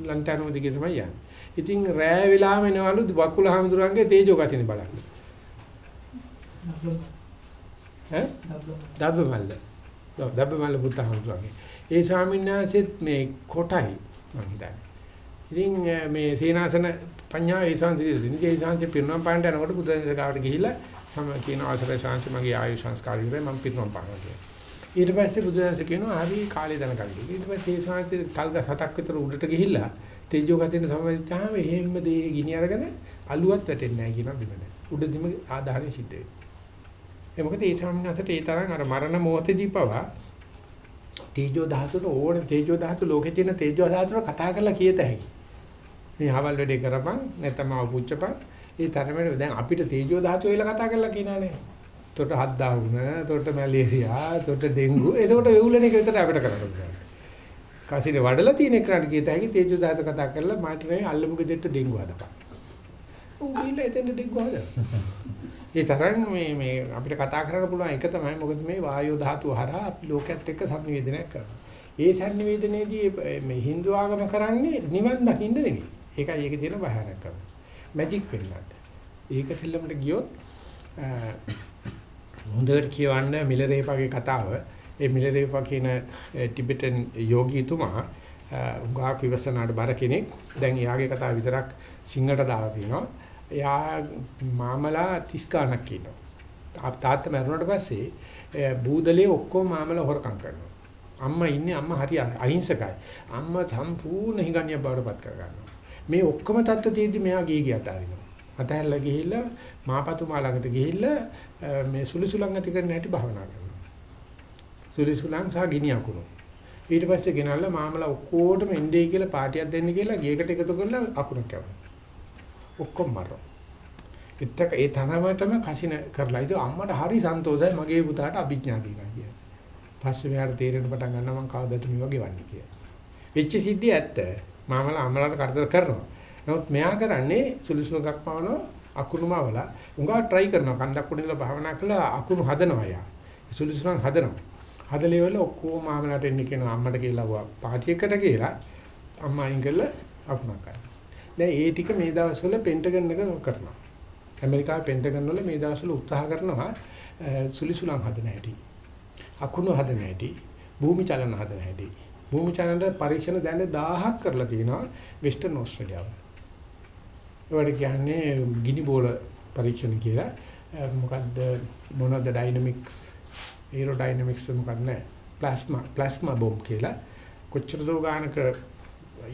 ලන්ටෑනුව දිගේ තමයි යන්නේ. ඉතින් රෑ වෙලාවෙම එනවලු වකුල හාමුදුරන්ගේ තේජෝ කසිනේ බලන්න. ඈ? දබ්බමල්ල. දබ්බමල්ල බුද්ධ හාමුදුරන්ගේ. ඒ ස්වාමීන් වහන්සේත් මේ කොටයි මම හිතන්නේ. ඉතින් මේ සීනාසන පඤ්ඤා ඒ සංසිද්ධිය ඉතින් ඒ සංසිද්ධිය පිරුණම් පාන්න යනකොට බුදුන් ගාවට ගිහිල්ලා සම කියන අවසරය සංසි මගේ ආයු සංස්කාර විතරයි මම පිරුණම් පානවා කියලා. ඊට පස්සේ බුදුන්සේ කියනවා හරි කාලේ දැනගන්න. ඊට පස්සේ ඒ සංසිද්ධිය තල්ග සතක් විතර උඩට ගිහිල්ලා තේජෝ ගතින සමවෙච්චාම එහෙම්ම දේ ගිනි අරගෙන අලුවත් වැටෙන්නේ නැහැ කියන බිමන. උඩදිම ආධාරය සිද්ධ වෙනවා. ඒ මොකද ඒ සම්මාසයට ඒ තරම් අර මරණ මොහොතදී පවා තේජෝ ධාතුට ඕන තේජෝ ධාතු ලෝකේ තියෙන තේජෝ ධාතුට කතා කරලා කියත හැකි. මේ හවල් වැඩේ කරපන් නැත්නම් ආව පුච්චපන්. ඒ තරමට දැන් අපිට තේජෝ ධාතුව වෙලා කතා කරලා කියනවානේ. තොට හත් දාහුන, තොට මැලේරියා, තොට ඩෙන්ගු. ඒකට එවුලන එක විතර අපිට කරන්න පුළුවන්. කසිනේ වඩලා තියෙන එකට කියත හැකි තේජෝ ධාතුව කතා කරලා මාට නේ අල්ලමු ගෙදෙට්ට ඩෙන්ගු හදපන්. ඌ ගිහලා එතෙන් ඩෙන්ගු හදලා. ඒ තරම් මේ මේ අපිට කතා කරන්න පුළුවන් එක තමයි මොකද මේ වායෝ ධාතුව හරහා අපි ලෝකයේත් එක්ක සංවේදනයක් කරනවා. ඒ සංවේදනයේදී මේ Hindu ආගම කරන්නේ නිවන් දකින්න නෙවෙයි. ඒකයි ඒකේ තියෙන භයානකම. මැජික් වෙන්නත්. ඒක තෙල්ලමට ගියොත් හොඳට කියවන්න මිලරේපගේ කතාව. ඒ මිලරේපා කියන ටිබෙටන් යෝගීතුමා උගා විවසනාට බර කෙනෙක්. දැන් එයාගේ කතාව විතරක් සිංහලට දාලා තිනවා. එයා මාමලා 30 ගණක් කියනවා. තාත්තා මැරුණාට පස්සේ බූදලේ ඔක්කොම මාමලා හොරකම් කරනවා. අම්මා ඉන්නේ අම්මා හරි අහිංසකයි. අම්මා සම්පූර්ණ හිඟන්‍ය බවටපත් කරගන්නවා. මේ ඔක්කොම தත්ත්ව තියෙද්දි මෙයා ගිහි ගිය අතාරිනවා. අතහැරලා ගිහිල්ලා මාපතුමා ළඟට ගිහිල්ලා මේ සුලිසුලන් ඇති කරන්න හැටි භාවනා කරනවා. සුලිසුලන් සහ ගිනි අකුරු. ඊට පස්සේ ගෙනල්ලා මාමලා ඔක්කොටම එන්නේ කියලා පාටියක් දෙන්න කියලා ගේකට එකතු කරලා අකුරක් යවනවා. ඔක්කොම මරනවා. ඉත්තක ඒ තරමටම කසින කරලා ඉතින් අම්මට හරි සන්තෝෂයි මගේ පුතාට අභිඥා දීලා කියලා. පස්සේ මෙයාට තේරෙන්න පටන් ගන්නවා මං කවදාද මේ වගේ වන්නේ කියලා. වෙච්ච සිද්ධිය ඇත්ත. මාමලා අම්මලාට කරදර කරනවා. නමුත් මෙයා කරන්නේ සුළුසුළුකක් පවනවා අකුණුමවලා උංගා try කරනවා කන්දක් උඩ ඉඳලා භාවනා කරලා අකුණු හදනවා යා. සුළුසුළුන් හදනවා. හදලේ වල ඔක්කොම මාමලාට එන්න කියනවා අම්මට කියලා පාටියකට කියලා අම්මා අයින් කරලා අකුණක් කරනවා. දැන් ඒ ටික මේ දවස්වල පෙන්ටගන් එක කරනවා. ඇමරිකාවේ පෙන්ටගන් වල මේ දවස්වල උත්සාහ කරනවා සුලිසුලන් හදන හැටි. අකුණු හදන හැටි, භූමි චලන හදන හැටි. භූමි චලන පරීක්ෂණ දැන් 1000ක් කරලා තිනවා වෙස්ටර්න් ඕස්ට්‍රේලියාවේ. ඒවට කියන්නේ ගිනි බෝල පරීක්ෂණ කියලා. මොකද්ද මොනවද ඩයිනමික්ස් ඒරෝඩයිනමික්ස් මොකක්ද නැහැ. ප්ලාස්මා ප්ලාස්මා බෝම්බ් කියලා. කොච්චර දෝ ගානක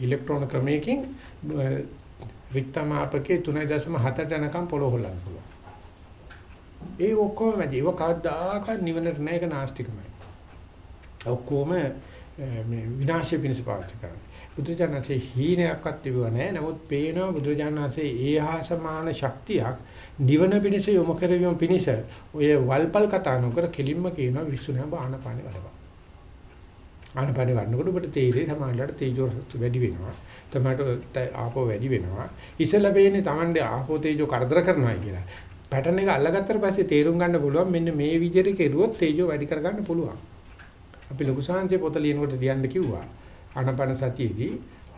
ඉලෙක්ට්‍රෝන ක්‍රමයකින් රික්තමාපකේ 3.7ට යනකම් පොළොව හොල්ලන්න පුළුවන්. ඒ ඔක්කොම වැඩි. ඒක කවදාකවත් නිවනට නෑ ඒක නාස්තිකමයි. ඔක්කොම මේ විනාශය පිණිස පාවිච්චි කරන්නේ. බුදුජානකසේ හීනයක්වත් තිබුණා නෑ. නමුත් පේනවා බුදුජානකසේ ඒ හා සමාන ශක්තියක් නිවන පිණිස යොමු කරවීම පිණිස ඔය වල්පල් කතා නොකර කෙලින්ම කියනවා විසුණු බාහනපාණි වලපන්. ආනපානෙ වන්නකොට ඔබට තේරෙයි සමානලට තේජෝ වැඩි වෙනවා. තමට ආපෝ වැඩි වෙනවා. ඉසල වෙන්නේ Tamande ආපෝ තේජෝ කරදර කරනවා කියලා. පැටර්න් එක අල්ලගත්තට පස්සේ තේරුම් ගන්න පුළුවන් මෙන්න මේ විදිහට කෙරුවොත් තේජෝ වැඩි කරගන්න පුළුවන්. අපි ලොකු සාංශේ පොත ලියනකොට ලියන්න කිව්වා. ආනාපාන සතියේදී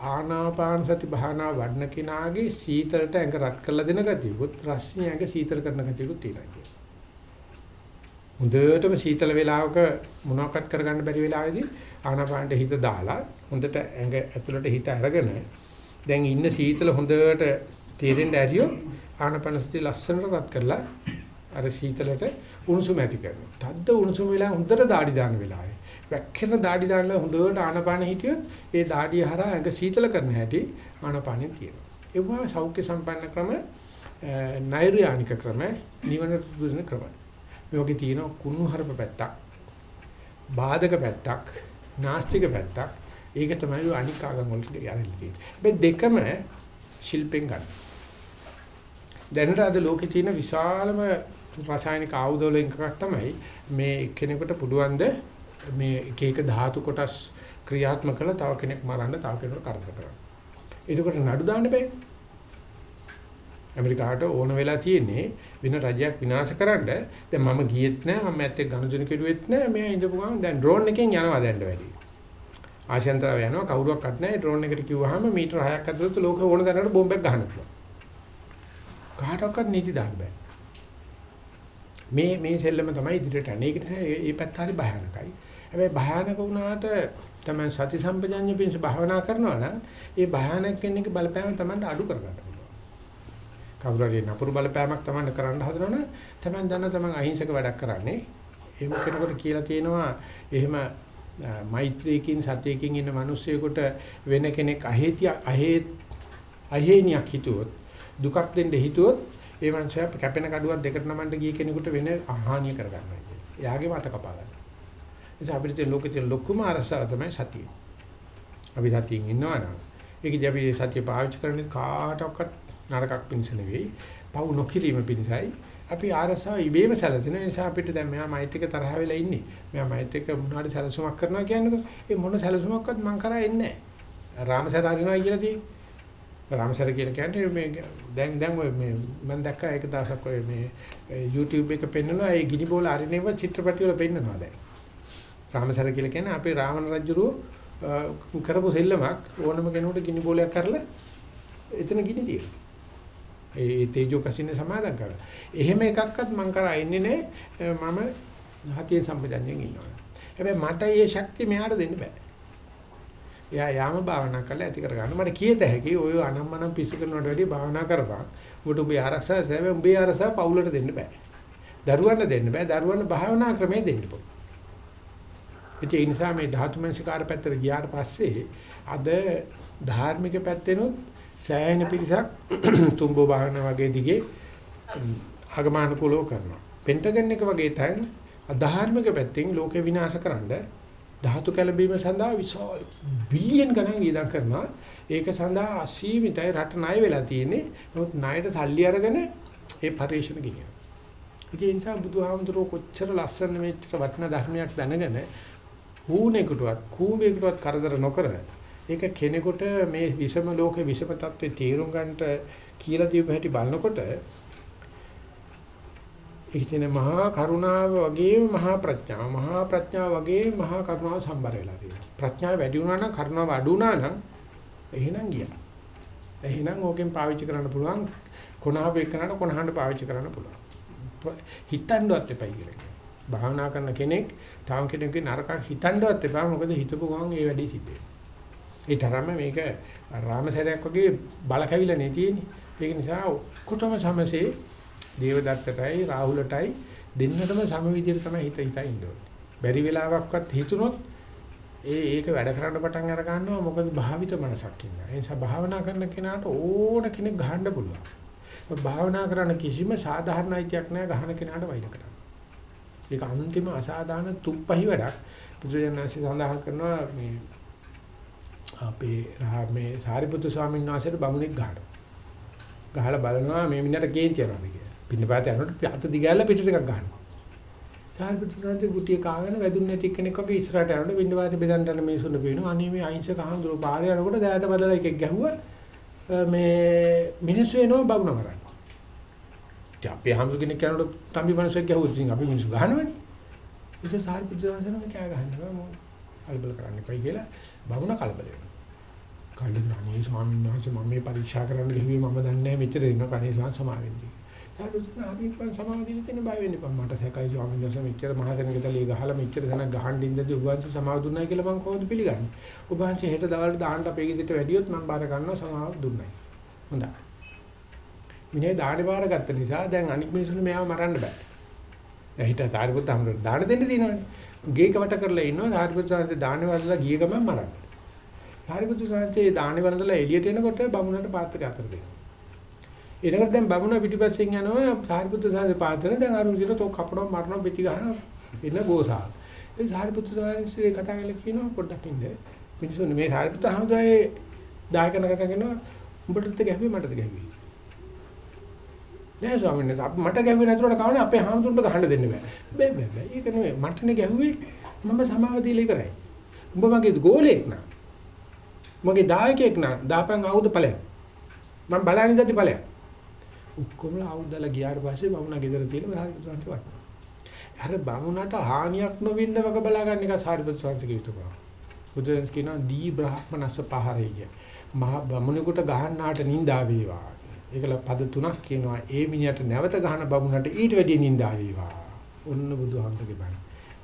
ආනාපාන සති භාවනා වඩන කෙනාගේ සීතලට ඇඟ රත් කරලා දෙන ගතියකුත් රස්නිය ඇඟ සීතල කරන ගතියකුත් තියෙනවා කියන්නේ. හොඳටම සීතල වේලාවක මොනවාක්වත් කරගන්න බැරි වෙලාවේදී ආනාපානට හිත දාලා හොඳට ඇඟ ඇතුළට හිත අරගෙන දැන් ඉන්න සීතල හොඳට තේරෙන්න ඇරියොත් ආනාපාන සති ලස්සනට රත් කරලා අර සීතලට උණුසුම ඇති කරනවා. තද්ද උණුසුම වෙලා හොඳට দাঁඩි දාන වෙලාවේ. වැක්කෙන দাঁඩි දානලා හොඳට ආනාපාන හිටියොත් ඒ দাঁඩිය හරහා ඇඟ සීතල කරන හැටි ආනාපානෙ තියෙනවා. ඒ වගේම සෞඛ්‍ය සම්පන්න ක්‍රම නෛර්යානික ක්‍රම නිවන දුර්ණ ක්‍රමයි. මේ වගේ තියෙන කුණු හරප පැත්තක් බාධක පැත්තක් නාස්තික පැත්තක් ඒක තමයි අනික් ආගම් වලට යන්නේ තියෙන්නේ. මේ දෙකම ශිල්පෙන් ගන්න. දැනට අද ලෝකේ තියෙන විශාලම රසායනික ආයුධ වල එකක් තමයි මේ කෙනෙකුට පුළුවන් ද මේ එක එක ධාතු කොටස් ක්‍රියාත්මක කරලා තව කෙනෙක් මරන්න තව කෙනෙකුට කරදර කරන්න. එතකොට නඩු දාන්න බෑ. ඇමරිකාවට ඕන වෙලා තියෙන්නේ වෙන රජයක් විනාශ කරන්න. දැන් මම ගියෙත් නෑ මම ඇත්තේ ගනුදෙනු කෙරුවෙත් නෑ මේ ඉඳපු ගමන් දැන් ඩ්‍රෝන් එකෙන් යනවා දැන් වැඩි. ආශයන්තරව යනවා කවුරුවක්වත් නැහැ ඩ්‍රෝන් එකට කිව්වහම මීටර 6ක් ඇතුළත ලෝකේ ඕන තැනකට බෝම්බයක් ගහන්න පුළුවන්. කාටවත් නීති දාන්න බෑ. මේ මේ සෙල්ලම තමයි ඉදිරියට යන්නේ. ඒක නිසා මේ පැත්ත හරි භයානකයි. හැබැයි භයානක වුණාට තමයි සති සම්පජඤ්ඤ පිණිස භාවනා කරනවා නම් ඒ භයානක කෙනෙක්ගේ බලපෑම තමයි අඩු කරගන්න පුළුවන්. කවුරු හරි නපුරු බලපෑමක් තමයි කරන්න හදනවනම් තමයි දන්න තමයි අහිංසක වැඩක් කරන්නේ. එහෙම කෙනෙකුට කියලා තියෙනවා එහෙම මෛත්‍රියකින් සතියකින් ඉන්න මිනිස්සෙකුට වෙන කෙනෙක් අහේති අහේ අහේනියක් හිතුවොත් දුකක් දෙන්න හිතුවොත් ඒ මනුස්සයා කැපෙන කඩුවක් දෙකට නමන්න ගිය කෙනෙකුට වෙන අහානිය කරගන්නවා කියන්නේ. එයාගේ මත කපා ගන්න. ඒ නිසා අපිට තියෙන ලෝකෙ තියෙන ලොකුම අරසාව තමයි සතිය. අපි සතියෙන් ඉන්නවා නම් ඒකදී අපි මේ සතිය පාවිච්චි කරන්නේ කාටවත් නරකක් පිණිස නෙවෙයි. පවු නොකිරීම පිණිසයි. අපි ආරසාව ඉබේම සැලසෙන නිසා අපිට දැන් මෙයා මයිත් එක තරහ වෙලා ඉන්නේ. මෙයා මයිත් එක මොනවාරි සැලසුමක් කරනවා කියන්නේ ඒ මොන සැලසුමක්වත් මං කරා එන්නේ නැහැ. රාමසර හරිනවා කියලා තියෙන්නේ. රාමසර කියලා කියන්නේ මේ දැන් දැන් ඔය මේ මම දැක්කා එක දවසක් ඔය මේ YouTube එක පෙන්නනවා ඒ ගිනි බෝල අරිනේව චිත්‍රපටි වල පෙන්නනවා දැන්. රාමසර කියලා කියන්නේ අපේ රාවණ රජුරෝ කරපු සෙල්ලමක් ඕනම කෙනෙකුට ගිනි බෝලයක් කරලා එතන ගිනි තියෙනවා. ඒ තේජෝ කසිනේ සමාදන් කරලා. එහෙම එකක්වත් මං කරා ඉන්නේ නැහැ. මම හතියෙන් සම්පජන්යෙන් ඉන්නවා. හැබැයි මට මේ ශක්තිය මෙයාට දෙන්න බෑ. එයා යාම භාවනා කරලා ඇති කරගන්න. මට කීයත හැකි ඔය අනම්මනම් පිස්සු කරනවට වැඩිය භාවනා කරපන්. උඹට උඹේ ආරක්ෂාව සෑම උඹේ ආරක්ෂාව පවුලට දෙන්න බෑ. දරුවන්ට දෙන්න බෑ. දරුවන්ට භාවනා ක්‍රමේ දෙන්න ඕන. ඒ නිසා මේ ධාතු මනසිකාර පැත්තට ගියාට පස්සේ අද ධාර්මික පැත්තෙනොත් සෑහෙන පිරිසක් තුම්බෝ බාහන වගේ දිගේ ආගමනුකූලව කරනවා. පෙන්ටගන් එක වගේ තැන් අධාර්මික පැත්තෙන් ලෝකේ විනාශකරනද ධාතු කැළඹීම සඳහා විශාල බිලියන් ගණන් වියදම් කරනවා. ඒක සඳහා අසීමිතයි රට ණය වෙලා තියෙන්නේ. නමුත් ණයට සල්ලි අරගෙන ඒ පරිශ්‍රණ ගෙනියනවා. ඒ නිසා බුදුහාමුදුරුව කොච්චර ලස්සන මේච්චර වටිනා ධර්මයක් දැනගෙන හූනෙකුටවත් කූඹේකටවත් කරදර නොකර ඒක කෙනෙකුට මේ විෂම ලෝකේ විෂම තත්ත්වේ තීරුම් ගන්නට කියලා දීපු හැටි බලනකොට ඉතින් මහා කරුණාව වගේම මහා ප්‍රඥාව මහා ප්‍රඥාව වගේම මහා කරුණාව සම්බර වෙලා තියෙනවා. ප්‍රඥාව වැඩි වුණා නම් කරුණාව අඩු වුණා නම් එහෙනම් ගියා. එහෙනම් ඕකෙන් පාවිච්චි කරන්න පුළුවන්. කොනහව එක්කනට කොනහඬ පාවිච්චි කරන්න පුළුවන්. හිතන්නවත් එපයි කියලා භාවනා කරන කෙනෙක් තාම කෙනෙකුගේ නරකක් හිතන්නවත් එපා. මොකද හිතපු ගමන් ඒ වැඩේ සිද්ධ වෙනවා. ඒ තරම්ම මේක රාමසරයක් වගේ බල කැවිලා නේ තියෙන්නේ ඒක නිසා ඔක්කොටම සමසේ දේවදත්තටයි රාහුලටයි දෙන්නටම සම විදියට තමයි හිත හිතා ඉන්න ඕනේ. බැරි වෙලාවක්වත් හිතුනොත් ඒ ඒක වැඩ කරන්න පටන් අර ගන්නවා මොකද භාවිත මනසක් ඉන්නවා. ඒ නිසා භාවනා කරන කෙනාට ඕන කෙනෙක් ගහන්න පුළුවන්. භාවනා කරන කිසිම සාධාරණ අයිතියක් නැහැ ගහන කෙනාට වෛර කරන්න. ඒක අන්තිම අසාධාරණ තුප්පහි වැඩක්. බුදුරජාණන්සේ සඳහන් කරනවා මේ අපේ මේ සාරිපුත්තු ස්වාමීන් වහන්සේට බමුණෙක් ගහනවා. ගහලා බලනවා මේ මිනිහට කේන්ති යනවාද කියලා. පින්නපාත යනකොට අත දිගාලා පිට ටිකක් ගන්නවා. සාරිපුත්‍රයන්ට ගුටිය කාගෙන වැදුන්නේ නැති කෙනෙක් වගේ ඉස්සරහට යනකොට පින්නපාත බෙදන්න යන මිනිසුන්ට පේනවා. අනේ මේ අහිංසක හඳුරු පාරේ යනකොට දෑත බදලා එකෙක් ගැහුවා මේ මිනිස්සු එනවා බගුණ කරන්නේ. ඉතින් අපේ හඳුරු කෙනෙක් යනකොට තම්බි මිනිස්සෙක් ගැහුවොත් ඉතින් අපි මිනිස්සු ගහනවනේ. ඒක සාරිපුත්‍රයන්ට නම් කෑ ගහනවා මොකද කලබල කරන්න එපයි කියලා බගුණ කලබල වෙනවා. කලින් අනේ ස්වාමීන් වහන්සේ මම මේ පරීක්ෂා කරන්න ගිහින් මම දන්නේ නැහැ මෙච්චර දෙන්න කණේ ස්වාමීන් සමාවෙන්නේ. සාදුතුන ආදීපන් සමාවදීන තියෙන බය වෙන්න එපා. මට සැකයි ස්වාමීන් වහන්සේ මෙච්චර මහසෙනකදලේ ගහලා මෙච්චර තැනක් ගහන්න ඉඳදී ඔබ වහන්සේ සමාව දුන්නයි කියලා මම කොහොමද පිළිගන්නේ? ඔබ වහන්සේ හෙට දවල්ට දාන්න අපේ ගෙදරට වැඩියොත් මම බාර ගන්නවා සමාව දුන්නයි. හොඳයි. මිනේ දානේ බාර ගත්ත නිසා දැන් අනික් මිනිස්සුන්ට මෙයාව මරන්න බෑ. දැන් හිත තාරිපුත් අහමර දාන දෙන්න තියෙනවනේ. ගේක වට කරලා ඉන්නවා තාරිපුත් සාන්තේ දානේ වලලා ගිය ගමන් මරන්න. තාරිපුත් සාන්තේ දානේ වලලා එළියට එනකොට බමුණට පාත්‍රය අතර දෙනවා. එනකොට දැන් බමුණ පිටිපස්සෙන් යනවා සාරිපුත්‍ර සාරේ පාත්‍රන දැන් අරුන්දින තෝ කපනවා මරනවා පිටි ගහනවා එන ගෝසා. ඒ සාරිපුත්‍ර සාරේ කතා කරලා කියනවා පොඩ්ඩක් ඉන්න. මිනිස්සුන් මේ සාරිපුත්‍ර හමුදායේ දායකන කතා කරනවා උඹටද ගැහුවේ මටද ගැහුවේ. නෑ ස්වාමීන් වහන්සේ අපි මට ගැහුවේ නැතුවට කවන්නේ අපේ හාමුදුරන්ට ගහන්න දෙන්න බෑ. බෑ බෑ බෑ. ඒක නෙමෙයි මටනේ ගැහුවේ මම සමාව දීලා ඉවරයි. උඹ මගේ ගෝලෙක් නා. මගේ දායකයෙක් නා. දාපන් ආයුධ ඵලයක්. මම බලන්නේ ඉඳි ඵලයක්. ඔක්කොම ආයුධලා ගියාට පස්සේ බමුණා ගෙදර තියලා සාරිපුත් සාන්ති වටනවා. අර බමුණට හානියක් නොවෙන්න වග බලා ගන්න එක සාරිපුත් සාන්තිගේ යුතුයකම. බුදුන්ස් කියනවා දී බ්‍රහ්මනස්ස පහරය. මහ බමුණෙකුට ගහන්නාට නිඳා වේවා. ඒකල පද තුනක් කියනවා ඒ මිනිහට නැවත ගහන බමුණට ඊට වැඩිය නිඳා වේවා. ඔන්න බුදුහාමුදුරගේ බණ.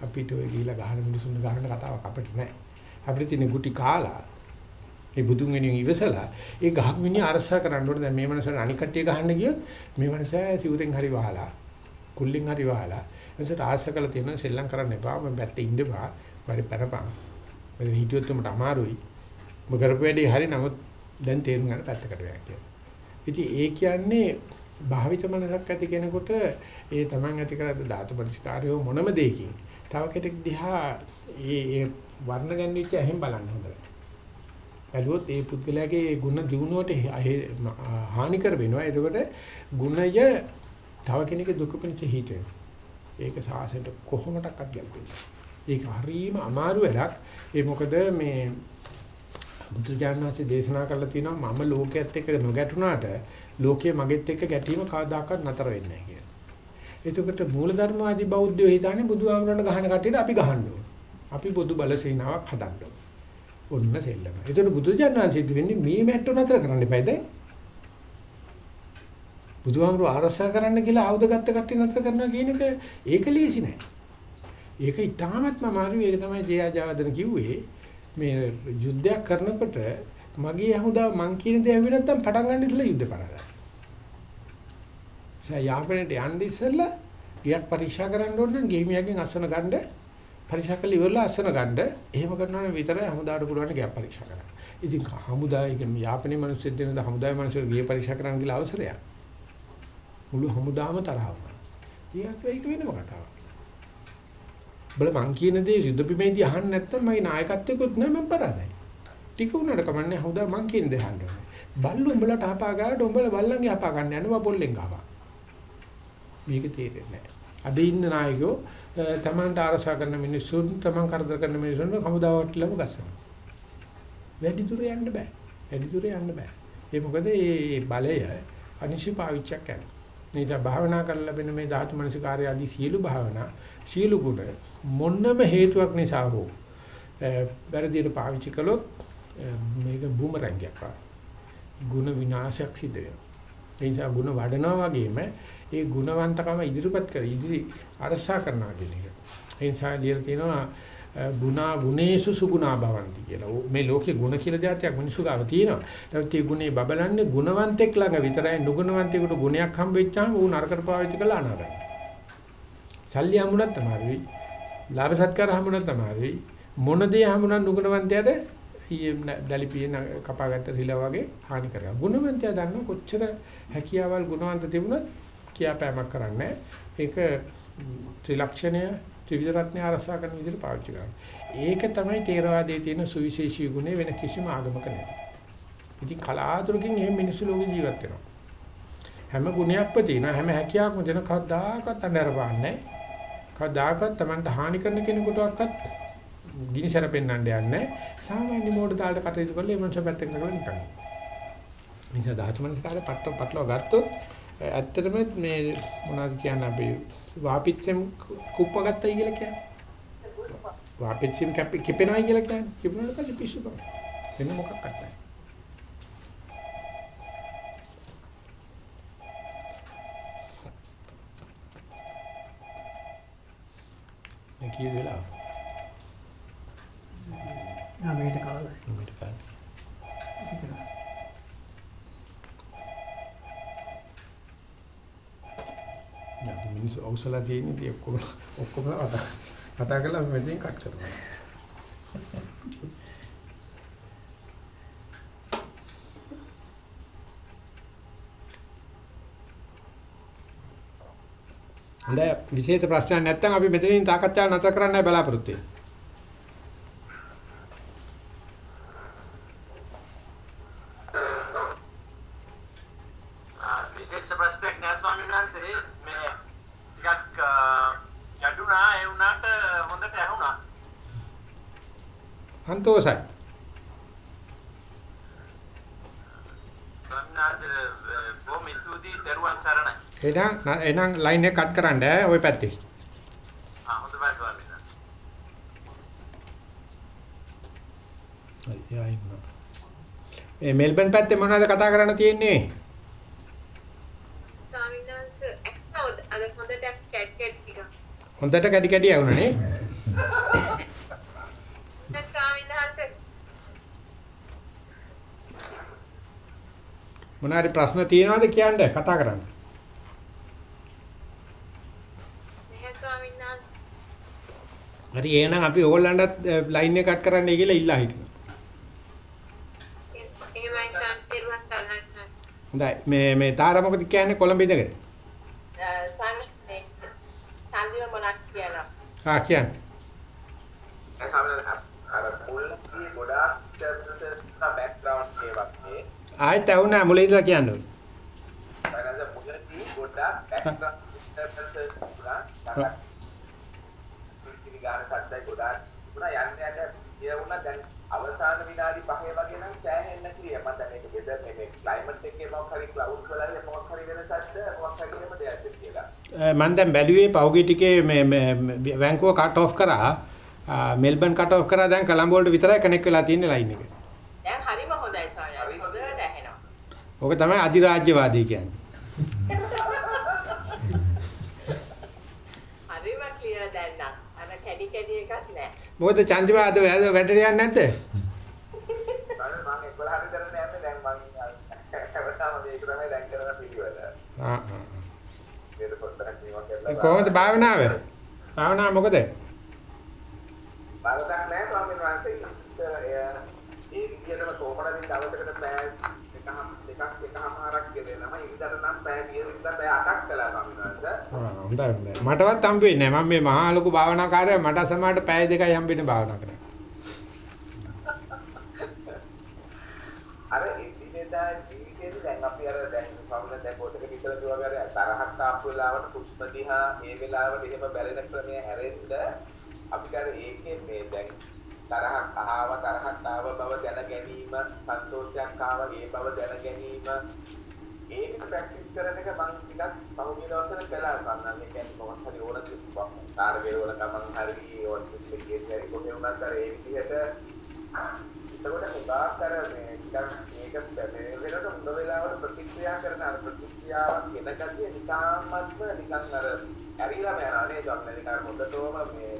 අපිට ඔය ගිහිලා ගහන මිනිසුන් ගහන කතාවක් අපිට නැහැ. අපිට තියෙන ගුටි කාලා ඒ බුදුන් වෙනුවෙන් ඉවසලා ඒ ගහක් මිනිහ අරසා කරන්න ඕනේ. දැන් මේ මනසට අනික් කට්ටිය ගහන්න ගියොත් මේ මනස සිවුරෙන් හරි වහලා කුල්ලෙන් හරි වහලා එතකොට ආශා කළ තියෙන සෙල්ලම් කරන්න එපා. මම පැත්තේ ඉන්න බා. බරි පරපන්. මම හිතුවොත් උඹට අමාරුයි. ඔබ කරපු වැඩේ හරි නමුත් දැන් තේරුම් ගන්න පැත්තකට වෙනවා කියලා. ඉතින් ඒ කියන්නේ භාවිත මනසක් ඇති කෙනෙකුට ඒ Taman ඇති කරද්ද ධාතු පරිස්කාරයෝ මොනම දෙයකින් තව කෙනෙක් දිහා ඒ ඒ වර්ණ ගැන්විච්ච ඇහෙන් බලන්න හොඳයි. බැලුවොත් ඒ පුද්ගලයාගේ ಗುಣ දියුණුවට හේ- හානි කර වෙනවා. එතකොට ගුණය තව කෙනෙකුගේ දුක පිණිස හීට වෙනවා. ඒක සාසනයට කොහොමඩක්වත් ගැලපෙන්නේ ඒක හරීම අමාරු වැඩක්. ඒ මොකද මේ බුදුජානනාංශ දේශනා කරලා තියෙනවා මම ලෝකයේත් එක්ක නොගැටුණාට ලෝකයේ මගෙත් එක්ක ගැටීම කවදාකවත් නතර වෙන්නේ නැහැ කියලා. එතකොට මූලධර්මවාදී බෞද්ධයෝ හිතන්නේ බුදුහාමරණ ගහන කටියට අපි ගහන්න ඕන. අපි බුදු බල සේනාවක් හදන්න ඕන. ඔන්න සෙල්ලම. එතකොට බුදුජානනාංශ වෙන්නේ මේ මැට්ටෝ නතර කරන්න එපා දැන්. බුදුහාමුදුරු ආරසා කරන්න කියලා ආයුධ ගත්ත කට්ටිය නතර කරනවා කියන එක ඒක ලේසි නෑ. ඒක ඉතාමත්ම අමාරුයි. ඒක තමයි ජයජාවදන කිව්වේ. මේ යුද්ධයක් කරනකොට මගේ හමුදා මං කියන දේ ඇහුවේ නැත්තම් පටන් ගන්න ඉස්සෙල්ලා යුද්ධ පරාදයි. ඒ යාපනයට යන්න ඉස්සෙල්ලා ගියක් පරීක්ෂා කරන්න ඕන නම් ගේමියාගෙන් අසන ගන්න පරීක්ෂා කළ ඉවරලා අසන ගන්න. එහෙම කරනවා නම් විතරයි හමුදාට පුළුවන් ගියක් පරීක්ෂා කරන්න. ඉතින් හමුදාය කියන්නේ යාපනයේ මිනිස්සු දෙන හමුදායේ මිනිස්සු ගිය පරීක්ෂා කරන්න කියලා අවසරයක්. මුළු හමුදාම තරහ වුණා. ඊයත් ඒක වෙනම කතාවක්. බල මං කියන දේ යුද්ධ බිමේදී අහන්න නැත්නම් මගේ නායකත්වයකුත් නෑ මම පරාදයි. ටික උනට කමන්නේ හවුදා මං කියන දේ අහන්න ඕනේ. බල්ලු උඹලට හපා ගාවට උඹලා බල්ලන්ගේ හපා ගන්න යනවා පොල්ලෙන් ගාවා. මේක තේරෙන්නේ නෑ. අද ඉන්න නායකයෝ තමන්ට ආරසා කරන මිනිස්සුන් තමන් කරදර කරන මිනිස්සුන් හමුදාවට ලම ගස්සනවා. වැඩි දුර යන්න බෑ. වැඩි දුර යන්න බෑ. ඒ මොකද මේ බලය අනිශ්චි පාවිච්චයක් කරනවා. නිසා භාවනා කරලා ලැබෙන මේ ධාතු මනසිකාරය ආදී සියලු භාවනා සියලු ගුණ මොන්නම හේතුවක් නිසා හෝ වැරදියට පාවිච්චි කළොත් මේක බූමරැංගයක් වගේ. ගුණ විනාශයක් සිද්ධ වෙනවා. ඒ නිසා ගුණ වඩනවා වගේම ඒ ගුණවන්තකම ඉදිරිපත් කර ඉදිරි අරසා කරනවා කියන එක. ඒ නිසා ලියලා තියෙනවා ගුණා ගුණේසු සුගුණා භවಂತಿ කියලා. මේ ලෝකේ ගුණ කියලා જાතියක් මිනිස්සු ගාව තියෙනවා. ඒත් මේ ගුණේ බබලන්නේ ගුණවන්තෙක් ළඟ විතරයි නුගුණවන්තයෙකුට ගුණයක් හම්බ වෙච්චාම ඌ නරකට පාවිච්චි කරලා අනාගතයි. සල්ලි හම්බුණත් තමයි. ලාභ සත්කාර හම්බුණත් තමයි. මොන දේ හම්බුණත් නුගුණවන්තයාට ඊයේ දලිපියේ කපාගත්ත රිලා වගේ හානි කරනවා. ගුණවන්තයා දන්න කොච්චර හැකියාවල් ගුණවන්ත තිබුණත් කියාපෑමක් කරන්නේ ඒක ත්‍රිලක්ෂණය ත්‍රිවිධ රත්නය අරසා කරන විදිහට පාවිච්චි කරනවා. ඒක තමයි තේරවාදයේ තියෙන සුවිශේෂී ගුණය වෙන කිසිම ආගමක නැහැ. ඉතින් කලාතුරකින් මේ මිනිස්සු ලෝකේ ජීවත් වෙනවා. හැම ගුණයක්ම තියෙනවා හැම හැකියාවක්ම දෙන කවදාකවත් අnderපාන්නේ කවදාකවත් Tamanට හානි කරන කෙනෙකුටවත් ගිනිසර පෙන්වන්න යන්නේ සාමාන්‍ය මෝඩ තාලට කටයුතු කරලා ඒ මනුස්ස පැත්තකට කරලා නිකන්. නිසා ධාතු මනස්කාරය පට්ට පටලව ගත්තොත් ඇත්තටම මේ මොනවද කියන්නේ අපි වාපිච්චෙම් කුප්ප ගත්තයි කියලා කියන්නේ. වාපිච්චෙම් කිපෙනවයි කියලා කියන්නේ. කිපුණාට පස්සේ පිස්සු කරනවා. වෙන මොකක්වත් නැහැ. මේ කී වෙලාව? ආ මේට කාලයි. මේක කාලේ. යා මිනිස්සු අවසල තියෙන්නේ tie ඔක්කොම ඔක්කොම කතා කරලා මෙතෙන් කට් කරනවා. හොඳයි විශේෂ ප්‍රශ්නයක් නැත්නම් අපි මෙතනින් සාකච්ඡාව නැතර කරන්නයි බලාපොරොත්තු වෙන්නේ. විශේෂ ප්‍රශ්නයක් නෑ ස්වාමීන් වහන්සේ මේ ටිකක් යඩුනා ඒ වුණාට හොඳට ඇහුණා. සන්තෝෂයි. ස්වාමීන් වහන්සේ බොහොම ස්තුතියි දරුවන් සරණයි. එහෙනම් එහෙනම් ලයින් එක කට් කරන්න ඈ ওই පැත්තේ. ආ හොඳයි ස්වාමීන් වහන්සේ. මේ මෙල්බන් පැත්තේ මොනවද කතා කරන්න තියෙන්නේ? ස්වාමීන් වහන්සේ ඇත්තවද අද හොඳට කැට් කැට් ටික. හොඳට කැඩි කැඩි ඇහුණා නේ? දැන් ස්වාමීන් වහන්සේ මොනාරි ප්‍රශ්න තියෙනවද කියන්න කතා කරන්න. නැහැ ස්වාමීන් වහන්සේ හරි එහෙනම් අපි ඕගොල්ලන්ටත් ලයින් එක කට් කරන්නයි කියලා ඉල්ලා හිටිනවා. එහෙමයි සංකේරුවන් කරන්න. හොඳයි මේ මේ තාර මොකද කියන්නේ කොළඹ ඉඳගෙන? ස්වාමීන් චන්දිම මොනක් කියනවා. ආ කියන්නේ. අර මුල්දී ගොඩාක් සර්විසස් බෑග්ග්‍රවුන්ඩ් එකක් නේ. ආයෙත් ඇහුණා මුලින් ඉඳලා කියන්න ඕනේ. සයනස මුලදී ගොඩක් බෑග්ග්‍රවුන්ඩ් ඩිස්ටර්බන්සස් තිබුණා. පිටිලි ගාන සද්දයි ගොඩක් තිබුණා. යන්න යන්න කියලා වුණා දැන් අවසාන විනාඩි 5 වගේ නම් සෑහෙන්න ක්ලියර්. මම දැන් මේක වෙදර් මේ මේ ක්ලයිමේට් එකේ මොකක් හරි ක්ලවුඩ්ස් වල මොකක් හරි වෙනසක්ද මොකක් හරි එහෙම දෙයක්ද කියලා. මම දැන් බැලුවේ පෞගේ ටිකේ මේ මේ වැන්කුව කට් ඔෆ් කරා මෙල්බන් කට් ඔෆ් කරා දැන් කොළඹ වලට විතරයි කනෙක්ට් වෙලා තියෙන්නේ ලයින් එක. දැන් හරිම හොඳයි සායන. හොඳට ඇහෙනවා. ඕක තමයි අධිරාජ්‍යවාදී කියන්නේ. හරිම ක්ලියර් දැන් නම්. අර කැඩි කැඩි එකක් නැහැ. මොකද චන්දිමාද වැටෙන්නේ නැද්ද? මම මම 11 විතර යන්නේ දැන් මම හැමදාම මේක තමයි දැන් කරන පිළිවෙල. ආ ආ. මේක පොඩ්ඩක් මේවා ඒ කරලා කොහොමද භාවනාව? භාවනාව මොකද? බලතක් නැහැ ස්වාමීන් වහන්සේ ඉස්සර ඒ විදිහටම කොහොමද දවසකට පැය එකහම දෙකක් එකහමාරක් ගෙදෙනම ඉඳලා නම් පැය ගියලා පැය 8ක් කළා ස්වාමීන් වහන්සේ හොඳයි හොඳයි. මටවත් හම්බ වෙන්නේ නැහැ. මම මේ මහා ලොකු භාවනාකාරයා මට සමාජයට පැය දෙකයි හම්බෙන්නේ භාවනා කරන්න. අර ජීවිතේදී දැන් අපි අර දැන් සමහර දැන් පොතක විතර දුවගාර තරහක් ආපු වෙලාවට දිහා ඒ වෙලාවට එහෙම බැලෙන ක්‍රමය හැරෙන්න අපි අර ඒකේ මේ දැන් තරහක් ආව තරහක් ආව බව දැන ගැනීම සන්තෝෂයක් ආව ඒ බව දැන ගැනීම ඒක ප්‍රැක්ටිස් කරන එක මම ටිකක් පහුගිය දවස්වල කළා ගන්න. ඒ කියන්නේ මොකක් හරි ඕන තාරගේ වල ගමන් හරි හොස්පිටල් එකේ හරි කොහේ වුණත් අර ඒ විදිහට එතකොට හුඟා කර මේ ටිකක් මේක මේ වෙනකොට හොඳ වෙලාවට ප්‍රතික්‍රියා කරන අර ප්‍රතික්‍රියාවක් වෙන ගතිය නිකාම්මත්ම නිකන් අර ඇරිලාම යනවා නේද අපි නිකන් හොඳටම මේ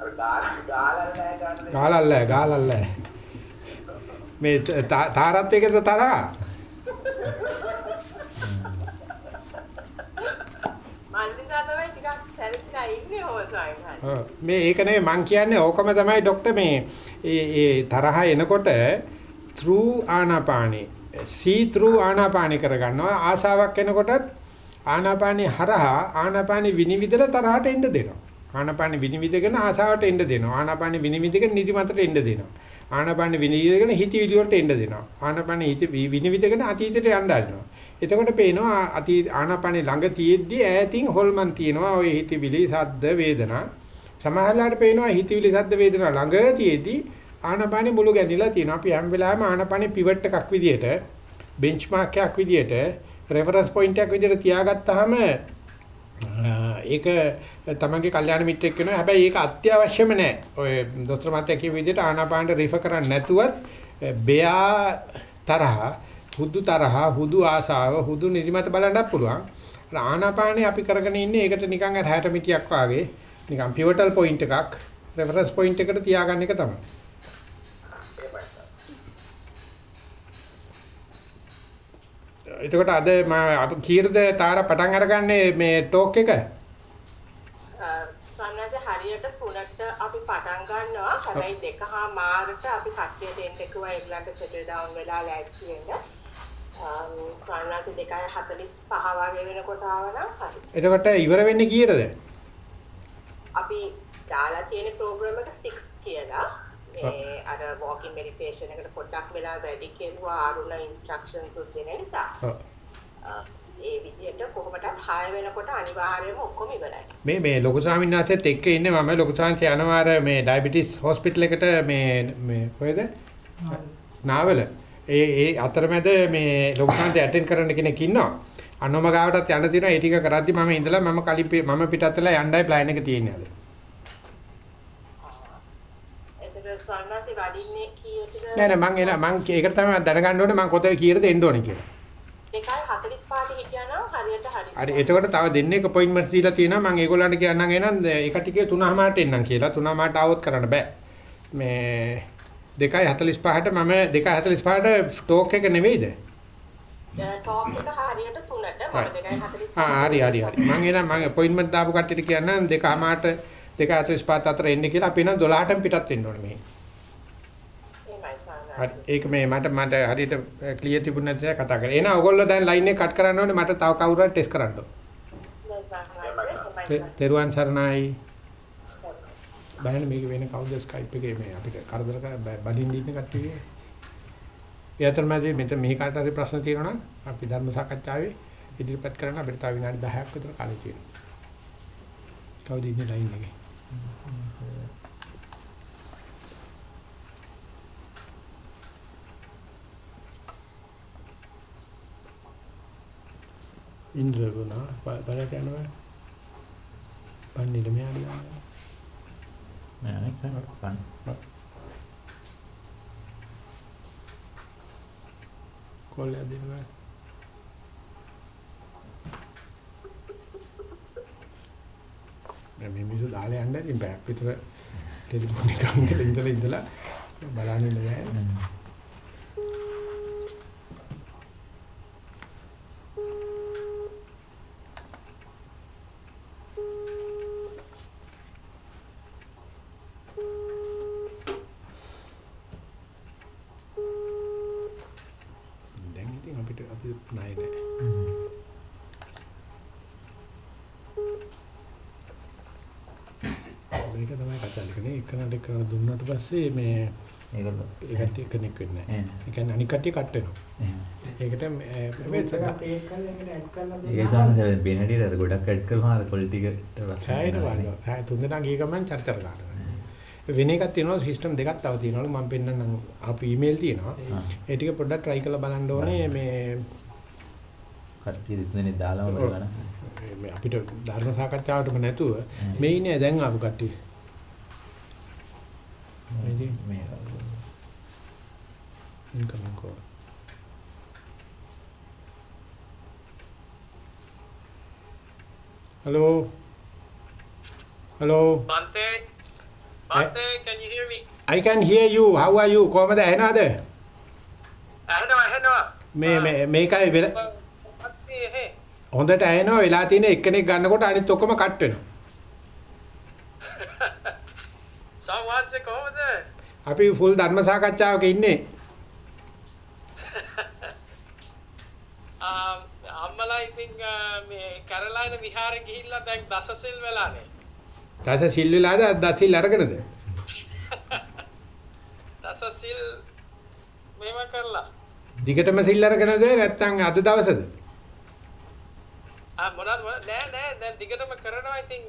අර ගාල් ගාලල්ලා ගන්න ගාලල්ල ගාලල්ල. මේ තාරත් එක්කද තරහා? මේ ඒක නෙවෙයි මං කියන්නේ ඕකම තමයි ડોක්ටර් මේ ඒ ඒ තරහ එනකොට through ආනාපානේ see through ආනාපානේ කරගන්නවා ආසාවක් එනකොටත් ආනාපානේ හරහා ආනාපානේ විනිවිදලා තරහට එන්න දෙනවා. ආනාපානේ විනිවිදගෙන ආසාවට එන්න දෙනවා. ආනාපානේ විනිවිදගෙන නිදිමතට එන්න දෙනවා. ආනාපානේ විනිවිදගෙන හිතවිලි වලට එන්න දෙනවා. ආනාපානේ හිත විනිවිදගෙන අතීතයට යන්න හදනවා. එතකොට පේනවා අතී ආනාපානේ ළඟ තියෙද්දි ඈතින් හොල්මන් තියෙනවා ওই හිතවිලි සද්ද වේදනා. සමහරලාට පේනවා හිතවිලි සද්ද වේදනා ළඟ තියෙද්දි ආනාපානෙ මුළු ගැනිලා තියෙනවා. අපි හැම වෙලාවෙම ආනාපානෙ පිවට් එකක් විදියට බෙන්ච්මාර්ක් එකක් විදියට රෙෆරන්ස් පොයින්ට් එකක් විදියට තියාගත්තාම ඒක තමන්ගේ කල්යාණ මිත්‍රෙක් වෙනවා. හැබැයි ඒක අත්‍යවශ්‍යම නැහැ. ඔය දොස්තර මහත්තයා කියපු විදියට ආනාපානට රිෆර් කරන්නේ නැතුවත් බෙයා තරහ, හුදු තරහ, හුදු ආසාව, හුදු නිදිමත බලන්නත් පුළුවන්. ආනාපානේ අපි කරගෙන ඉන්නේ ඒකට නිකන් අර 60 මිටියක් වාගේ නිකන් පිවටල් පොයින්ට් එකක් රෙෆරන්ස් පොයින්ට් එකට තියාගන්න එක තමයි. එතකොට අද මම කීරද තාර පටන් අරගන්නේ මේ ටෝක් එක? සන්නජ හරියට තුනට අපි පටන් ගන්නවා. හැබැයි දෙකහා මාරට අපි කට්ටියට එන්න කිව්වා ඒගලන්ට සෙටල් ඩවුන් වෙලා ලෑස්ති වෙන්න. සන්නජ 2:45 වගේ වෙනකොට ආවනම් හරි. එතකොට ඉවර වෙන්නේ කීයටද? අපි දාලා තියෙන ප්‍රෝග්‍රෑම් එක 6 කියලා. මේ අර walking meditation එකට පොඩ්ඩක් වෙලා වැඩි කෙරුවා ආරුණ ඉන්ස්ට්‍රක්ෂන්ස් උත් දෙන නිසා. ඔව්. ඒ විදිහට කොහොමදත් 6 වෙනකොට අනිවාර්යයෙන්ම ඔක්කොම ඉවරයි. මේ මේ ලොකු ස්වාමීන් වහන්සේත් එක්ක ඉන්නේ මම ලොකු ස්වාමීන් යනවා අර මේ ඩයබටිස් හොස්පිටල් එකට මේ මේ කොහෙද? නාවල. ඒ ඒ අතරමැද මේ ලොකු ස්වාමීන් ඇටෙන්ඩ් කරන්න කෙනෙක් ඉන්නවා. අනෝම ගාවටත් යන්න තියෙනවා ඒ ටික කරද්දි මම ඉඳලා මම කලින් මම පිටත් වෙලා යන්නයි ප්ලෑන් එක තියෙන්නේ අද. එතකොට සන්නසි වඩින්නේ කීයටද? නෑ නෑ මං එන මං ඒකට තමයි දැනගන්න ඕනේ මං කොතේ කීයටද එන්න ඕනේ කියලා. 2:45 හිටියානම් හරියට හරි. හරි එතකොට තව දෙන්නෙක් අපොයින්ට්මන්ට් දීලා තියෙනවා මම ඒගොල්ලන්ට කියන්නම් එහෙනම් එක ටිකේ 3:00ට එන්නම් කියලා 3:00ට આવොත් කරන්න බෑ මේ 2:45ට මම 2:45ට ටෝක් එක නෙවෙයිද ටෝක් එක හරියට 3ට මම 2:45 ආ හරි හරි හරි මම එහෙනම් මම අපොයින්ට්මන්ට් දාපු කට්ටියට කියන්නම් 2:00ට 2:45 අතර එන්න කියලා අපි නම් 12ටම පිටත් වෙන්න ඕනේ මේ සන්නසි. හරි. ඒක මේ මට මට හරියට ක්ලියර් තිබුණ නැති නිසා කතා කරේ එහෙනම් ඔයගොල්ලෝ දැන් ලයින් එක කට් කරන්න ඕනේ. මට තව කවුරු හරි ටෙස්ට් කරන්න ඕනේ. තෙරුවන් සරණයි. බයන මේක වෙන කවුද ස්කයිප් එකේ මේ අපිට කරදර කර බ- බලින්න ඉන්න කට්ටිය ඒ අතරමැද මෙතන මෙහි කාට හරි ප්‍රශ්න තියෙනවා නම් අපි ධර්ම සාකච්ඡාවේ ඉදිරිපත් කරන්න. අපිට තව විනාඩි 10ක් විතර කාලය තියෙනවා. කවුද ඉන්නේ ලයින් එකේ? ඉන්ද්‍රගුණා බලට යනවා. පන්නේද මෙයා නෑ නේ සර්. පන් කෝල් එකක් දෙනවා. දැන් මේ මිනිස්සු දාලා යන්න ඉතින් බෑක් විතර ටෙලිෆෝන් එක අන්තිල ඉඳලා ඉඳලා බලන්න ඉන්න බෑ. දැන් ඉතින් අපිට අපි ණය නෑ. මේක තමයි කතා එකනට එකන දුන්නාට පස්සේ මේ ඒගොල්ලෝ ඒකට කනෙක් වෙන්නේ නැහැ. ඒ කියන්නේ අනික් කට්ටිය කට් වෙනවා. ඒකට මේ ඒක කරලා කරලා සමහර බෙනඩිට අර ගොඩක් ඇඩ් කරනවා අර ක්වොලිටි එකට ඡායන වාඩිව. ඡාය තුන් දෙනා ගිය ගමන් චර්චර ගන්නවා. වෙන එකක් තියෙනවා සිස්ටම් දෙකක් තව තියෙනවලු මම පෙන්නන්නම් අපේ ඊමේල් තියෙනවා. ඒ ටික පොඩ්ඩක් try කරලා බලන්න ඕනේ මේ කට්ටිය දෙතුනේ දාලාම. බලන්න. මේ අපිට ධර්ම සාකච්ඡාවටම නැතුව මේ ඉන්නේ දැන් ආපු කට්ටිය. මේදී මේ incoming call. Hello. Hello. Bante, Bante, can you hear me? I can hear you. How are you? කොහමද ඇහෙනවද? ඇහෙනවා ඇහෙනවා. මේ මේ මේකයි. හොඳට ඇහෙනවා වෙලා තියෙන එක්කෙනෙක් ගන්නකොට අනිත් ඔක්කොම කට් වෙනවා. සංවාදසේ කොහොමද? අපි ෆුල් ධර්ම සාකච්ඡාවක ඉන්නේ. අම්මලා ඉතින් මේ කැරලයින විහාරේ ගිහිල්ලා දැන් දසසිල් වෙලානේ. දැස සිල් වෙලාද දසිල් අරගෙනද? දසසිල් මේව කරලා. දිගටම සිල් අරගෙනද නැත්නම් අද දවසද? ආ මොනවද? නෑ නෑ දැන් දිගටම කරනවා ඉතින්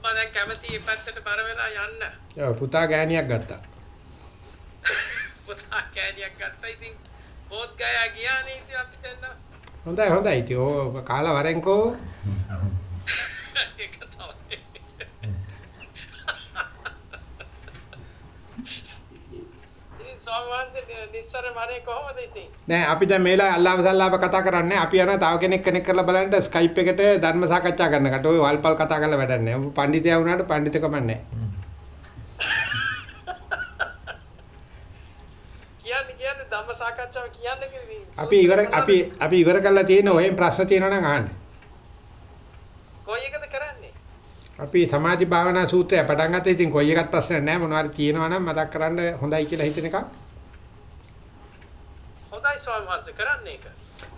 අම්මා දැන් කැමති මේ පැත්තට බර වෙලා යන්න. ඔව් පුතා ගෑණියක් ගත්තා. පුතා කෑනියක් ගත්තා ඉතින් පොත් ගයා ගියානේ ඉතින් අපි දෙන්න. හොඳයි හොඳයි. ඉතින් ඕ කාලා වරෙන්කෝ. ඒක තමයි. ඉතින් සෝමවංශේ නිස්සර මනේ කොහොමද ඉතින්? නෑ අපි දැන් මේලා අල්ලාහ් සල්ලාහ් කතා කරන්නේ. අපි යනවා තව කෙනෙක් කනෙක් කරලා බලන්න Skype එකට ධර්ම සාකච්ඡා කරනකට. ඔය වල්පල් කතා කරලා වැඩක් නෑ. ඔබ පඬිතයා වුණාට පඬිතකම නෑ. කියන්නේ කියන්නේ ධම්ම සාකච්ඡාව කියන්නේ අපි ඉවර අපි අපි ඉවර කරලා තියෙන ඔයෙන් ප්‍රශ්න තියෙනවා නම් අහන්න. කොයි එකද කරන්නේ? අපි සමාධි භාවනා සූත්‍රය පටන් ගත්තා. ඉතින් කොයි එකක් ප්‍රශ්න නැහැ. මොනවාරි තියෙනවා නම් මතක් කරන්න හොඳයි කියලා හිතන එකක්. හොඳයි සෝමවංශ කරන්නේ ඒක.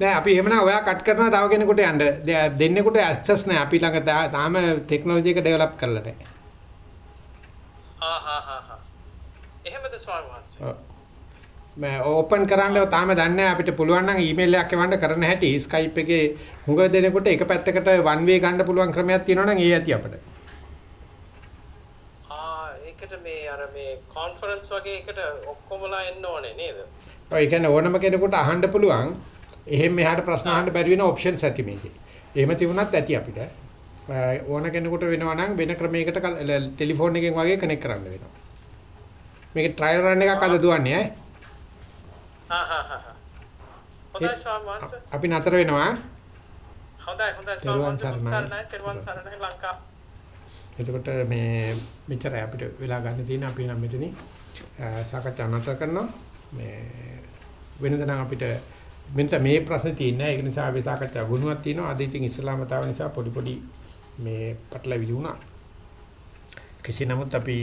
නෑ අපි එහෙමනම් ඔයා කට් කරනවා තව කෙනෙකුට යන්න. දෙන්නෙකුට ඇක්සස් නෑ. අපි ළඟ තාම ටෙක්නොලොජි එක ඩෙවලොප් කරලා නැහැ. ආ හා. එහෙමද? ඔව්. මම ඕපන් කරන්න තාම දන්නේ. අපිට පුළුවන් නම් ඊමේල් එකක් එවන්න කරන්න හැටි Skype එකේ හුඟ දෙනෙකුට එක පැත්තකට one way ගන්න පුළුවන් ක්‍රමයක් තියෙනවා නම් ඒ ඇති අපිට. ආ ඒකට මේ අර මේ කොන්ෆරන්ස් වගේ එකට ඔක්කොමලා එන්න ඕනේ නේද? ඔය කියන්නේ ඕනම කෙනෙකුට අහන්න පුළුවන්. එහෙම මෙහාට ප්‍රශ්න අහන්න බැරි වෙන ඔප්ෂන්ස් ඇති මේකේ. එහෙම තිබුණත් ඇති අපිට. ඕන කෙනෙකුට වෙනවා නම් වෙන ක්‍රමයකට ටෙලිෆෝන් එකෙන් වගේ කනෙක්ට් කරන්න වෙනවා. මේකේ ට්‍රයිල් රන් එකක් අද දුවන්නේ ඈ. හා හා හා. හොඳයි සෝමවංශ. අපි නතර වෙනවා. හොඳයි හොඳයි සෝමවංශ. සරණයි. තෙරුවන් සරණයි ලංකා. එතකොට මේ මෙච්චර අපිට වෙලා ගන්න තියෙන අපි නම් මෙතනින් අ, සාකච්ඡා නතර කරනවා. මේ වෙනද නම් අපිට මෙන්න මේ ප්‍රශ්නේ තියෙනවා. ඒක නිසා අපි සාකච්ඡා ගුණයක් තියෙනවා. අද ඉතින් ඉස්ලාමතාව නිසා පොඩි පොඩි මේ පටලවිලි වුණා. කෙසේ නමුත් අපි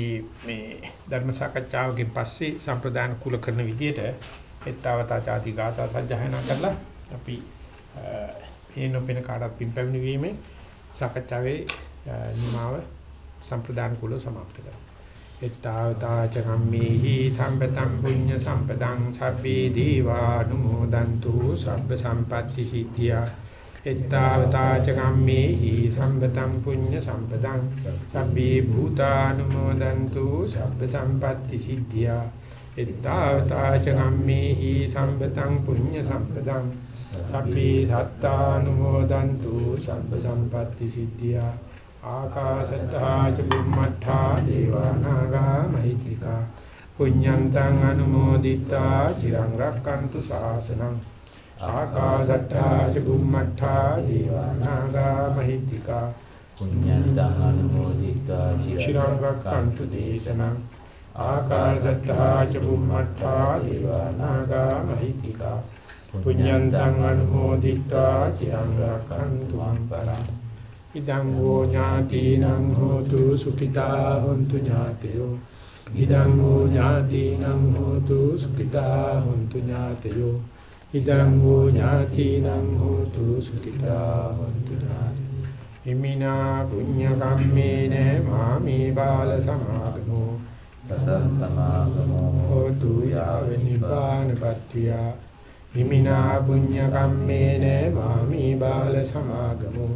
මේ ධර්ම සාකච්ඡාවකින් පස්සේ සම්ප්‍රදාන කුල කරන විදිහට එත්තවතා ചാති ගාථා සජ්ජායනා කරලා අපි ඒ නොපෙන කාටත් පින් පැමිණි වීමෙන් සාකච්ඡාවේ අ, නිමාව සම්ප්‍රදාන කුල සමාප්ත කරනවා. එත්තාවතා ච කම්මේහි සම්පතං පුඤ්ඤ සම්පතං සබ්බේ දීවානුමෝදන්තු සබ්බ සම්පatti සිද්ධියා. එත්තාවතා ච කම්මේහි සම්පතං පුඤ්ඤ සම්පතං සබ්බේ භූතානුමෝදන්තු සබ්බ සම්පatti සිද්ධියා. එත්තාවතා ච කම්මේහි සම්පතං පුඤ්ඤ සම්පතං සබ්බේ සත්තානුමෝදන්තු සබ්බ සම්පatti සිද්ධියා. ආකාශත්තා ච බුම්මත්තා දේවානාගා මහිත්‍තිකා පුඤ්ඤන්තං අනුමෝදිතා චිරං රක්칸තු ශාසනං ආකාශත්තා ච බුම්මත්තා දේවානාගා මහිත්‍තිකා පුඤ්ඤන්තං අනුමෝදිතා චිරං රක්칸තු දේශනං. ආකාශත්තා ච බුම්මත්තා දේවානාගා මහිත්‍තිකා පුඤ්ඤන්තං අනුමෝදිතා චිරං රක්칸තු මං පරං. ඉදං වූ ඥාතිනං හෝතු සුඛිතා හොන්තු ඥාතයෝ. ඉදං වූ ඥාතිනං හෝතු සුඛිතා හොන්තු ඥාතයෝ. ඉදං වූ ඥාතිනං හෝතු සුඛිතා හොන්තු ඥාතයෝ. ඉමිනා පුඤ්ඤ කම්මේන මාමේ බාල සමාගමෝ. සතං සමාගමෝ. හෝතු යාව නිපානපත්තිය ඉමිනා පුඤ්ඤ කම්මේන මාමේ බාල සමාගමෝ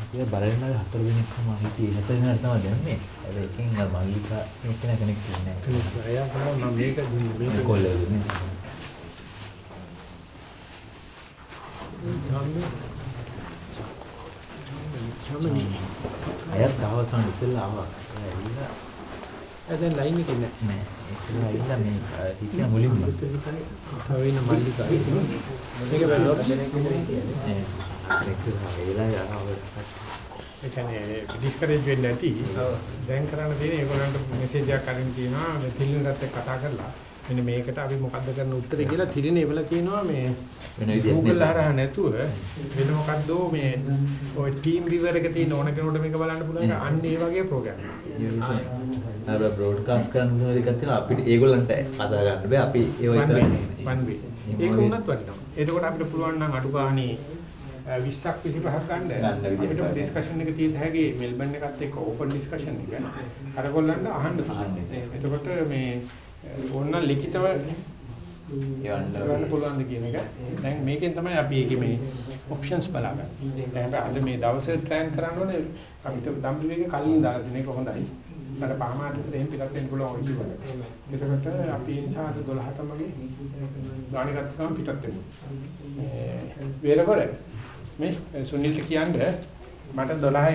ඒ බලන්න හතර දිනක්ම හිටියේ හතර දිනක් තමයි දැම්මේ. හැබැයි එකෙන් අර මල්ලිකා කෙනෙක් කෙනෙක් ඉන්නේ නැහැ. එයා තමයි මම මේක දුන්නේ මේක කොල්ලෝ දුන්නේ. අයත් දවසන් ඉස්සෙල්ලා ආවා. ඇවිල්ලා දැන් ලයින් එකේ නෑ නෑ ඉස්සෙල්ලා ඇවිල්ලා මේ හිටිය මුලින්ම තව ඉන්න මල්ලිකා මේක බැලුවොත් වෙලා යනවා. ඒ කියන්නේ ඩිස්කරේජ් වෙන්නේ නැති දැන් කරන්න තියෙන්නේ ඒගොල්ලන්ට මෙසේජ් එකක් අරින් කියනවා මේ තිලිනටත් එක්ක කතා කරලා මෙන්න මේකට අපි මොකද්ද කරන්න උත්තරේ කියලා තිරින ඉවල කියනවා මේ වෙන විදිහක් Google. හරහා නැතුව වෙන මොකද්ද මේ ඔය ටීම් විවර් එක තියෙන ඕන කෙනෙකුට මේක බලන්න පුළුවන්. අන්න ඒ වගේ ප්‍රෝග්‍රෑම් අර බ්‍රෝඩ්කාස්ට් කරන එකක් තියෙනවා අපිට ඒගොල්ලන්ට අදා ගන්න බෑ අපි ඒව විතරයි ඒක වුණත් වටිනවා එතකොට අපිට පුළුවන් නම් අඩු ගානේ 20ක් 25ක් ගන්න අපිට ඩිස්කෂන් එක තියෙත හැකි මෙල්බන් එකත් එක්ක ඕපන් ඩිස්කෂන් එක අරගොල්ලන්ට අහන්න අහන්න. එතකොට මේ ඕන්න ලිඛිතව යන්න පුළුවන් ද කියන එක. දැන් මේකෙන් තමයි අපි ඒකේ මේ ඔප්ෂන්ස් බලාගන්නේ. දැන් අද මේ දවසේ ප්ලෑන් කරන්න ඕනේ අපිට දම්පිලේක කලින් දාලා දෙන එක හොඳයි. අර පාමාටට එහෙම පිටත් වෙන්න පුළුවන් ඔය කිව්වට. එතකොට අපි ඒ නිසා අද 12ට මගේ ගාණි ගත්ත ගමන් පිටත් වෙනවා. වේරකොර මේ සුනිල්ට කියන්නේ මට 12යි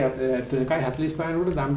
45 45 කට දම්